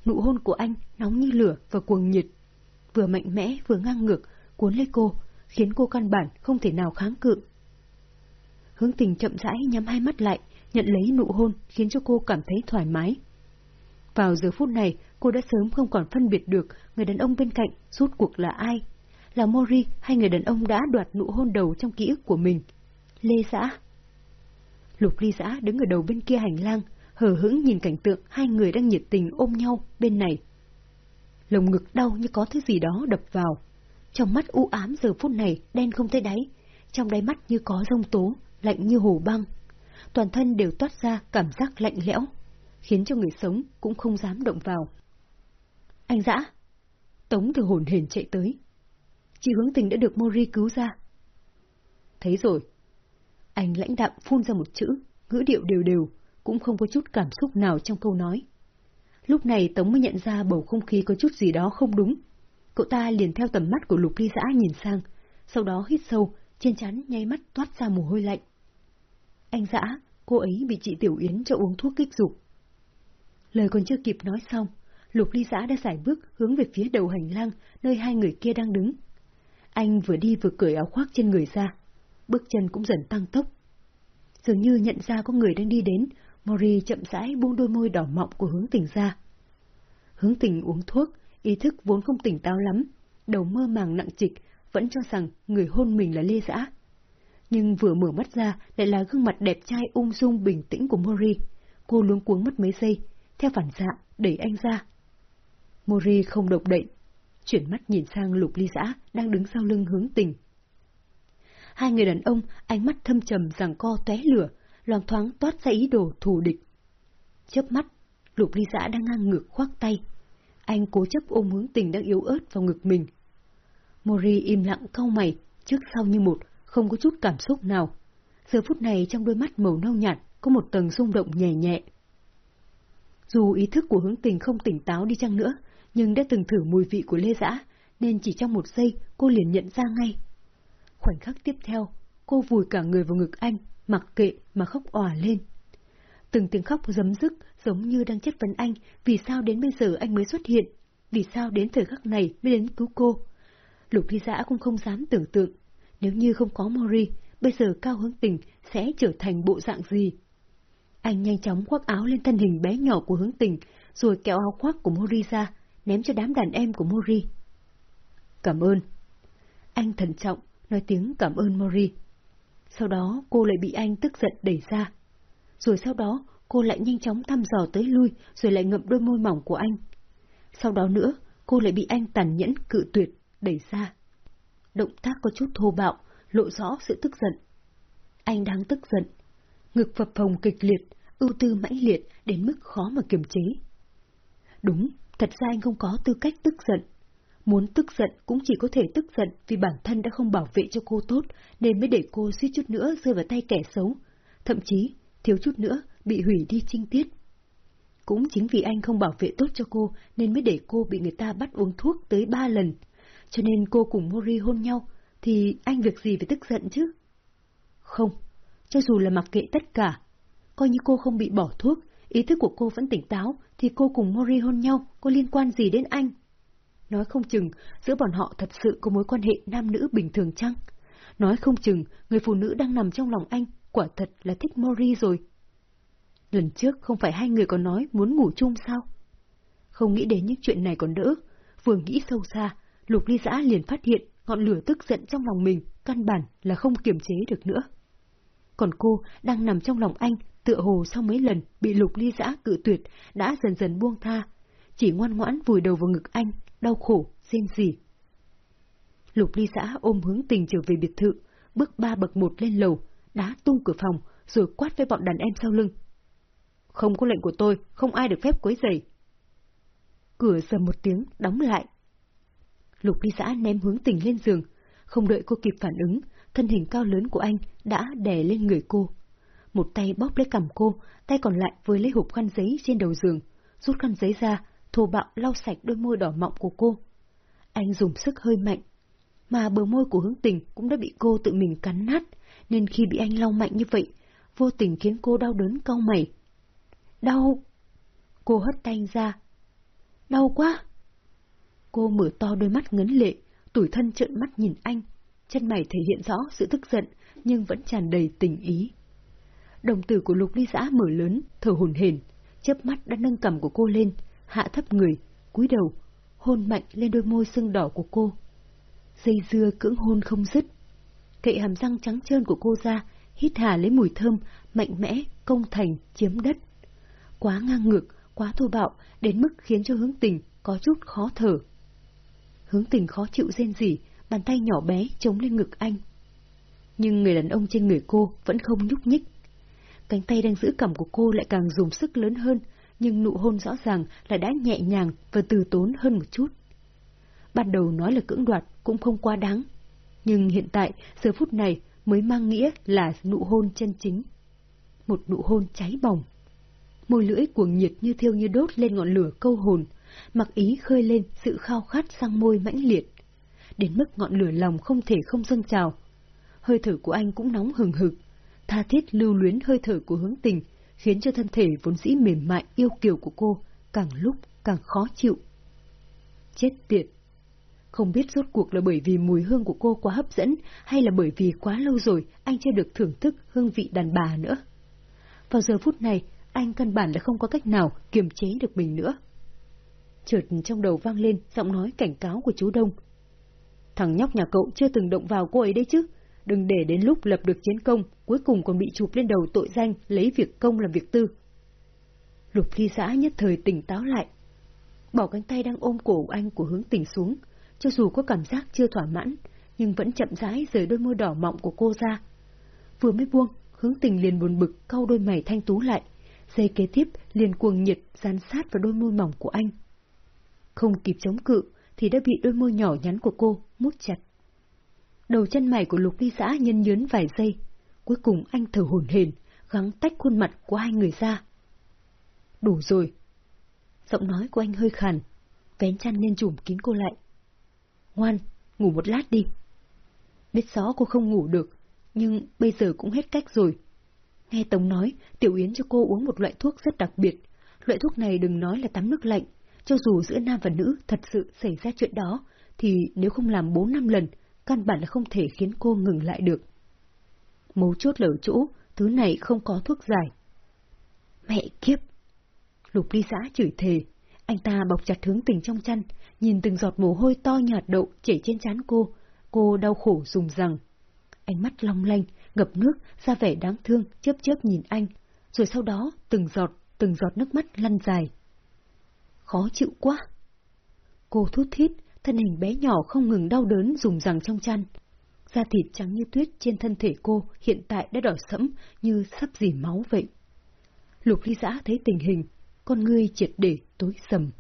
Nụ hôn của anh nóng như lửa và cuồng nhiệt, vừa mạnh mẽ vừa ngang ngược, cuốn lấy cô, khiến cô căn bản không thể nào kháng cự. Hướng tình chậm rãi nhắm hai mắt lại, nhận lấy nụ hôn khiến cho cô cảm thấy thoải mái. Vào giờ phút này, cô đã sớm không còn phân biệt được người đàn ông bên cạnh rút cuộc là ai. Là Mori hay người đàn ông đã đoạt nụ hôn đầu trong ký ức của mình? Lê Giã. Lục ly giã đứng ở đầu bên kia hành lang, hờ hững nhìn cảnh tượng hai người đang nhiệt tình ôm nhau bên này. Lồng ngực đau như có thứ gì đó đập vào. Trong mắt u ám giờ phút này đen không thấy đáy, trong đáy mắt như có rông tố, lạnh như hồ băng. Toàn thân đều toát ra cảm giác lạnh lẽo, khiến cho người sống cũng không dám động vào. Anh dã! Tống từ hồn hển chạy tới. Chị hướng tình đã được Mori cứu ra. Thấy rồi. Anh lãnh đạm phun ra một chữ, ngữ điệu đều đều, cũng không có chút cảm xúc nào trong câu nói. Lúc này Tống mới nhận ra bầu không khí có chút gì đó không đúng. Cậu ta liền theo tầm mắt của lục ly giã nhìn sang, sau đó hít sâu, trên chắn nháy mắt toát ra mồ hôi lạnh. Anh dã, cô ấy bị chị Tiểu Yến cho uống thuốc kích dục. Lời còn chưa kịp nói xong, Lục Ly Giã đã giải bước hướng về phía đầu hành lang, nơi hai người kia đang đứng. Anh vừa đi vừa cởi áo khoác trên người ra, bước chân cũng dần tăng tốc. Dường như nhận ra có người đang đi đến, Mori chậm rãi buông đôi môi đỏ mọng của hướng tình ra. Hướng tình uống thuốc, ý thức vốn không tỉnh táo lắm, đầu mơ màng nặng trịch, vẫn cho rằng người hôn mình là Lê Giã. Nhưng vừa mở mắt ra lại là gương mặt đẹp trai ung dung bình tĩnh của Mori. Cô luống cuống mất mấy giây, theo phản xạ, đẩy anh ra. Mori không động đậy, chuyển mắt nhìn sang lục ly giã đang đứng sau lưng hướng tình. Hai người đàn ông, ánh mắt thâm trầm rằng co tóe lửa, loang thoáng toát ra ý đồ thù địch. Chớp mắt, lục ly giã đang ngang ngược khoác tay. Anh cố chấp ôm hướng tình đang yếu ớt vào ngực mình. Mori im lặng cau mày, trước sau như một, không có chút cảm xúc nào. Giờ phút này trong đôi mắt màu nâu nhạt có một tầng rung động nhẹ nhẹ. Dù ý thức của hướng tình không tỉnh táo đi chăng nữa, nhưng đã từng thử mùi vị của Lê Giã, nên chỉ trong một giây cô liền nhận ra ngay. Khoảnh khắc tiếp theo, cô vùi cả người vào ngực anh, mặc kệ mà khóc òa lên. Từng tiếng khóc giấm dứt giống như đang chất vấn anh vì sao đến bây giờ anh mới xuất hiện, vì sao đến thời khắc này mới đến cứu cô. Lục Ly Giã cũng không dám tưởng tượng, nếu như không có Mori, bây giờ Cao Hướng Tình sẽ trở thành bộ dạng gì. Anh nhanh chóng khoác áo lên thân hình bé nhỏ của Hướng Tình, rồi kéo áo khoác của Mori ra, ném cho đám đàn em của Mori. Cảm ơn. Anh thận trọng, nói tiếng cảm ơn Mori. Sau đó cô lại bị anh tức giận đẩy ra. Rồi sau đó cô lại nhanh chóng thăm dò tới lui rồi lại ngậm đôi môi mỏng của anh. Sau đó nữa, cô lại bị anh tàn nhẫn cự tuyệt, đẩy ra. Động tác có chút thô bạo, lộ rõ sự tức giận. Anh đang tức giận. Ngực phập phồng kịch liệt, ưu tư mãnh liệt đến mức khó mà kiềm chế. Đúng, thật ra anh không có tư cách tức giận. Muốn tức giận cũng chỉ có thể tức giận vì bản thân đã không bảo vệ cho cô tốt, nên mới để cô suýt chút nữa rơi vào tay kẻ xấu. Thậm chí, thiếu chút nữa, bị hủy đi trinh tiết. Cũng chính vì anh không bảo vệ tốt cho cô, nên mới để cô bị người ta bắt uống thuốc tới ba lần. Cho nên cô cùng Mori hôn nhau, thì anh việc gì phải tức giận chứ? Không, cho dù là mặc kệ tất cả, coi như cô không bị bỏ thuốc, ý thức của cô vẫn tỉnh táo, thì cô cùng Mori hôn nhau có liên quan gì đến anh? Nói không chừng, giữa bọn họ thật sự có mối quan hệ nam nữ bình thường chăng? Nói không chừng, người phụ nữ đang nằm trong lòng anh, quả thật là thích Mori rồi. Lần trước không phải hai người còn nói muốn ngủ chung sao? Không nghĩ đến những chuyện này còn đỡ, vừa nghĩ sâu xa, Lục Ly Giã liền phát hiện ngọn lửa tức giận trong lòng mình, căn bản là không kiềm chế được nữa. Còn cô đang nằm trong lòng anh, tựa hồ sau mấy lần bị Lục Ly Giã cự tuyệt, đã dần dần buông tha, chỉ ngoan ngoãn vùi đầu vào ngực anh, đau khổ, rên rỉ. Lục Ly Giã ôm hướng tình trở về biệt thự, bước ba bậc một lên lầu, đá tung cửa phòng, rồi quát với bọn đàn em sau lưng. Không có lệnh của tôi, không ai được phép quấy rầy. Cửa dầm một tiếng, đóng lại. Lục ly giã ném hướng tình lên giường, không đợi cô kịp phản ứng, thân hình cao lớn của anh đã đè lên người cô. Một tay bóp lấy cằm cô, tay còn lại với lấy hộp khăn giấy trên đầu giường, rút khăn giấy ra, thô bạo lau sạch đôi môi đỏ mọng của cô. Anh dùng sức hơi mạnh, mà bờ môi của hướng tình cũng đã bị cô tự mình cắn nát, nên khi bị anh lau mạnh như vậy, vô tình khiến cô đau đớn cau mày. Đau! Cô hất tay ra. Đau quá! Cô mở to đôi mắt ngấn lệ, tủi thân trợn mắt nhìn anh. Chân mày thể hiện rõ sự tức giận, nhưng vẫn tràn đầy tình ý. Đồng tử của lục ly giã mở lớn, thở hồn hển, chớp mắt đã nâng cầm của cô lên, hạ thấp người, cúi đầu, hôn mạnh lên đôi môi sưng đỏ của cô. Dây dưa cưỡng hôn không dứt kệ hàm răng trắng trơn của cô ra, hít hà lấy mùi thơm, mạnh mẽ, công thành, chiếm đất. Quá ngang ngược, quá thô bạo, đến mức khiến cho hướng tình có chút khó thở. Hướng tình khó chịu rên rỉ, bàn tay nhỏ bé chống lên ngực anh. Nhưng người đàn ông trên người cô vẫn không nhúc nhích. Cánh tay đang giữ cằm của cô lại càng dùng sức lớn hơn, nhưng nụ hôn rõ ràng là đã nhẹ nhàng và từ tốn hơn một chút. Ban đầu nói là cưỡng đoạt cũng không quá đáng, nhưng hiện tại, giờ phút này mới mang nghĩa là nụ hôn chân chính. Một nụ hôn cháy bỏng. Môi lưỡi cuồng nhiệt như thiêu như đốt lên ngọn lửa câu hồn, mặc ý khơi lên sự khao khát sang môi mãnh liệt. Đến mức ngọn lửa lòng không thể không dâng trào. Hơi thở của anh cũng nóng hừng hực, tha thiết lưu luyến hơi thở của hướng tình, khiến cho thân thể vốn dĩ mềm mại yêu kiều của cô càng lúc càng khó chịu. Chết tiệt! Không biết rốt cuộc là bởi vì mùi hương của cô quá hấp dẫn hay là bởi vì quá lâu rồi anh chưa được thưởng thức hương vị đàn bà nữa. Vào giờ phút này, anh căn bản là không có cách nào kiềm chế được mình nữa. Chợt trong đầu vang lên giọng nói cảnh cáo của chú Đông. Thằng nhóc nhà cậu chưa từng động vào cô ấy đấy chứ, đừng để đến lúc lập được chiến công, cuối cùng còn bị chụp lên đầu tội danh lấy việc công làm việc tư. Lục ly xã nhất thời tỉnh táo lại. Bỏ cánh tay đang ôm cổ anh của hướng tỉnh xuống, cho dù có cảm giác chưa thỏa mãn, nhưng vẫn chậm rãi rời đôi môi đỏ mọng của cô ra. Vừa mới buông, hướng tình liền buồn bực cau đôi mày thanh tú lại, dây kế tiếp liền cuồng nhiệt dán sát vào đôi môi mỏng của anh. Không kịp chống cự, thì đã bị đôi môi nhỏ nhắn của cô mút chặt. Đầu chân mày của lục ly xã nhân nhớn vài giây, cuối cùng anh thở hổn hển, gắng tách khuôn mặt của hai người ra. Đủ rồi. Giọng nói của anh hơi khàn, vén chăn lên chùm kín cô lại. Ngoan, ngủ một lát đi. Biết rõ cô không ngủ được, nhưng bây giờ cũng hết cách rồi. Nghe Tống nói, Tiểu Yến cho cô uống một loại thuốc rất đặc biệt. Loại thuốc này đừng nói là tắm nước lạnh, cho dù giữa nam và nữ thật sự xảy ra chuyện đó, thì nếu không làm bốn năm lần, căn bản là không thể khiến cô ngừng lại được. Mấu chốt lở chỗ, thứ này không có thuốc giải. Mẹ kiếp! Lục ly xã chửi thề, anh ta bọc chặt hướng tình trong chăn, nhìn từng giọt mồ hôi to nhạt đậu chảy trên trán cô, cô đau khổ dùng rằng. Ánh mắt long lanh, ngập nước, ra vẻ đáng thương, chớp chớp nhìn anh, rồi sau đó từng giọt, từng giọt nước mắt lăn dài. Khó chịu quá! Cô thút thít, thân hình bé nhỏ không ngừng đau đớn dùng rằng trong chăn. Da thịt trắng như tuyết trên thân thể cô hiện tại đã đỏ sẫm như sắp dì máu vậy. Lục ly giã thấy tình hình, con ngươi triệt để tối sầm.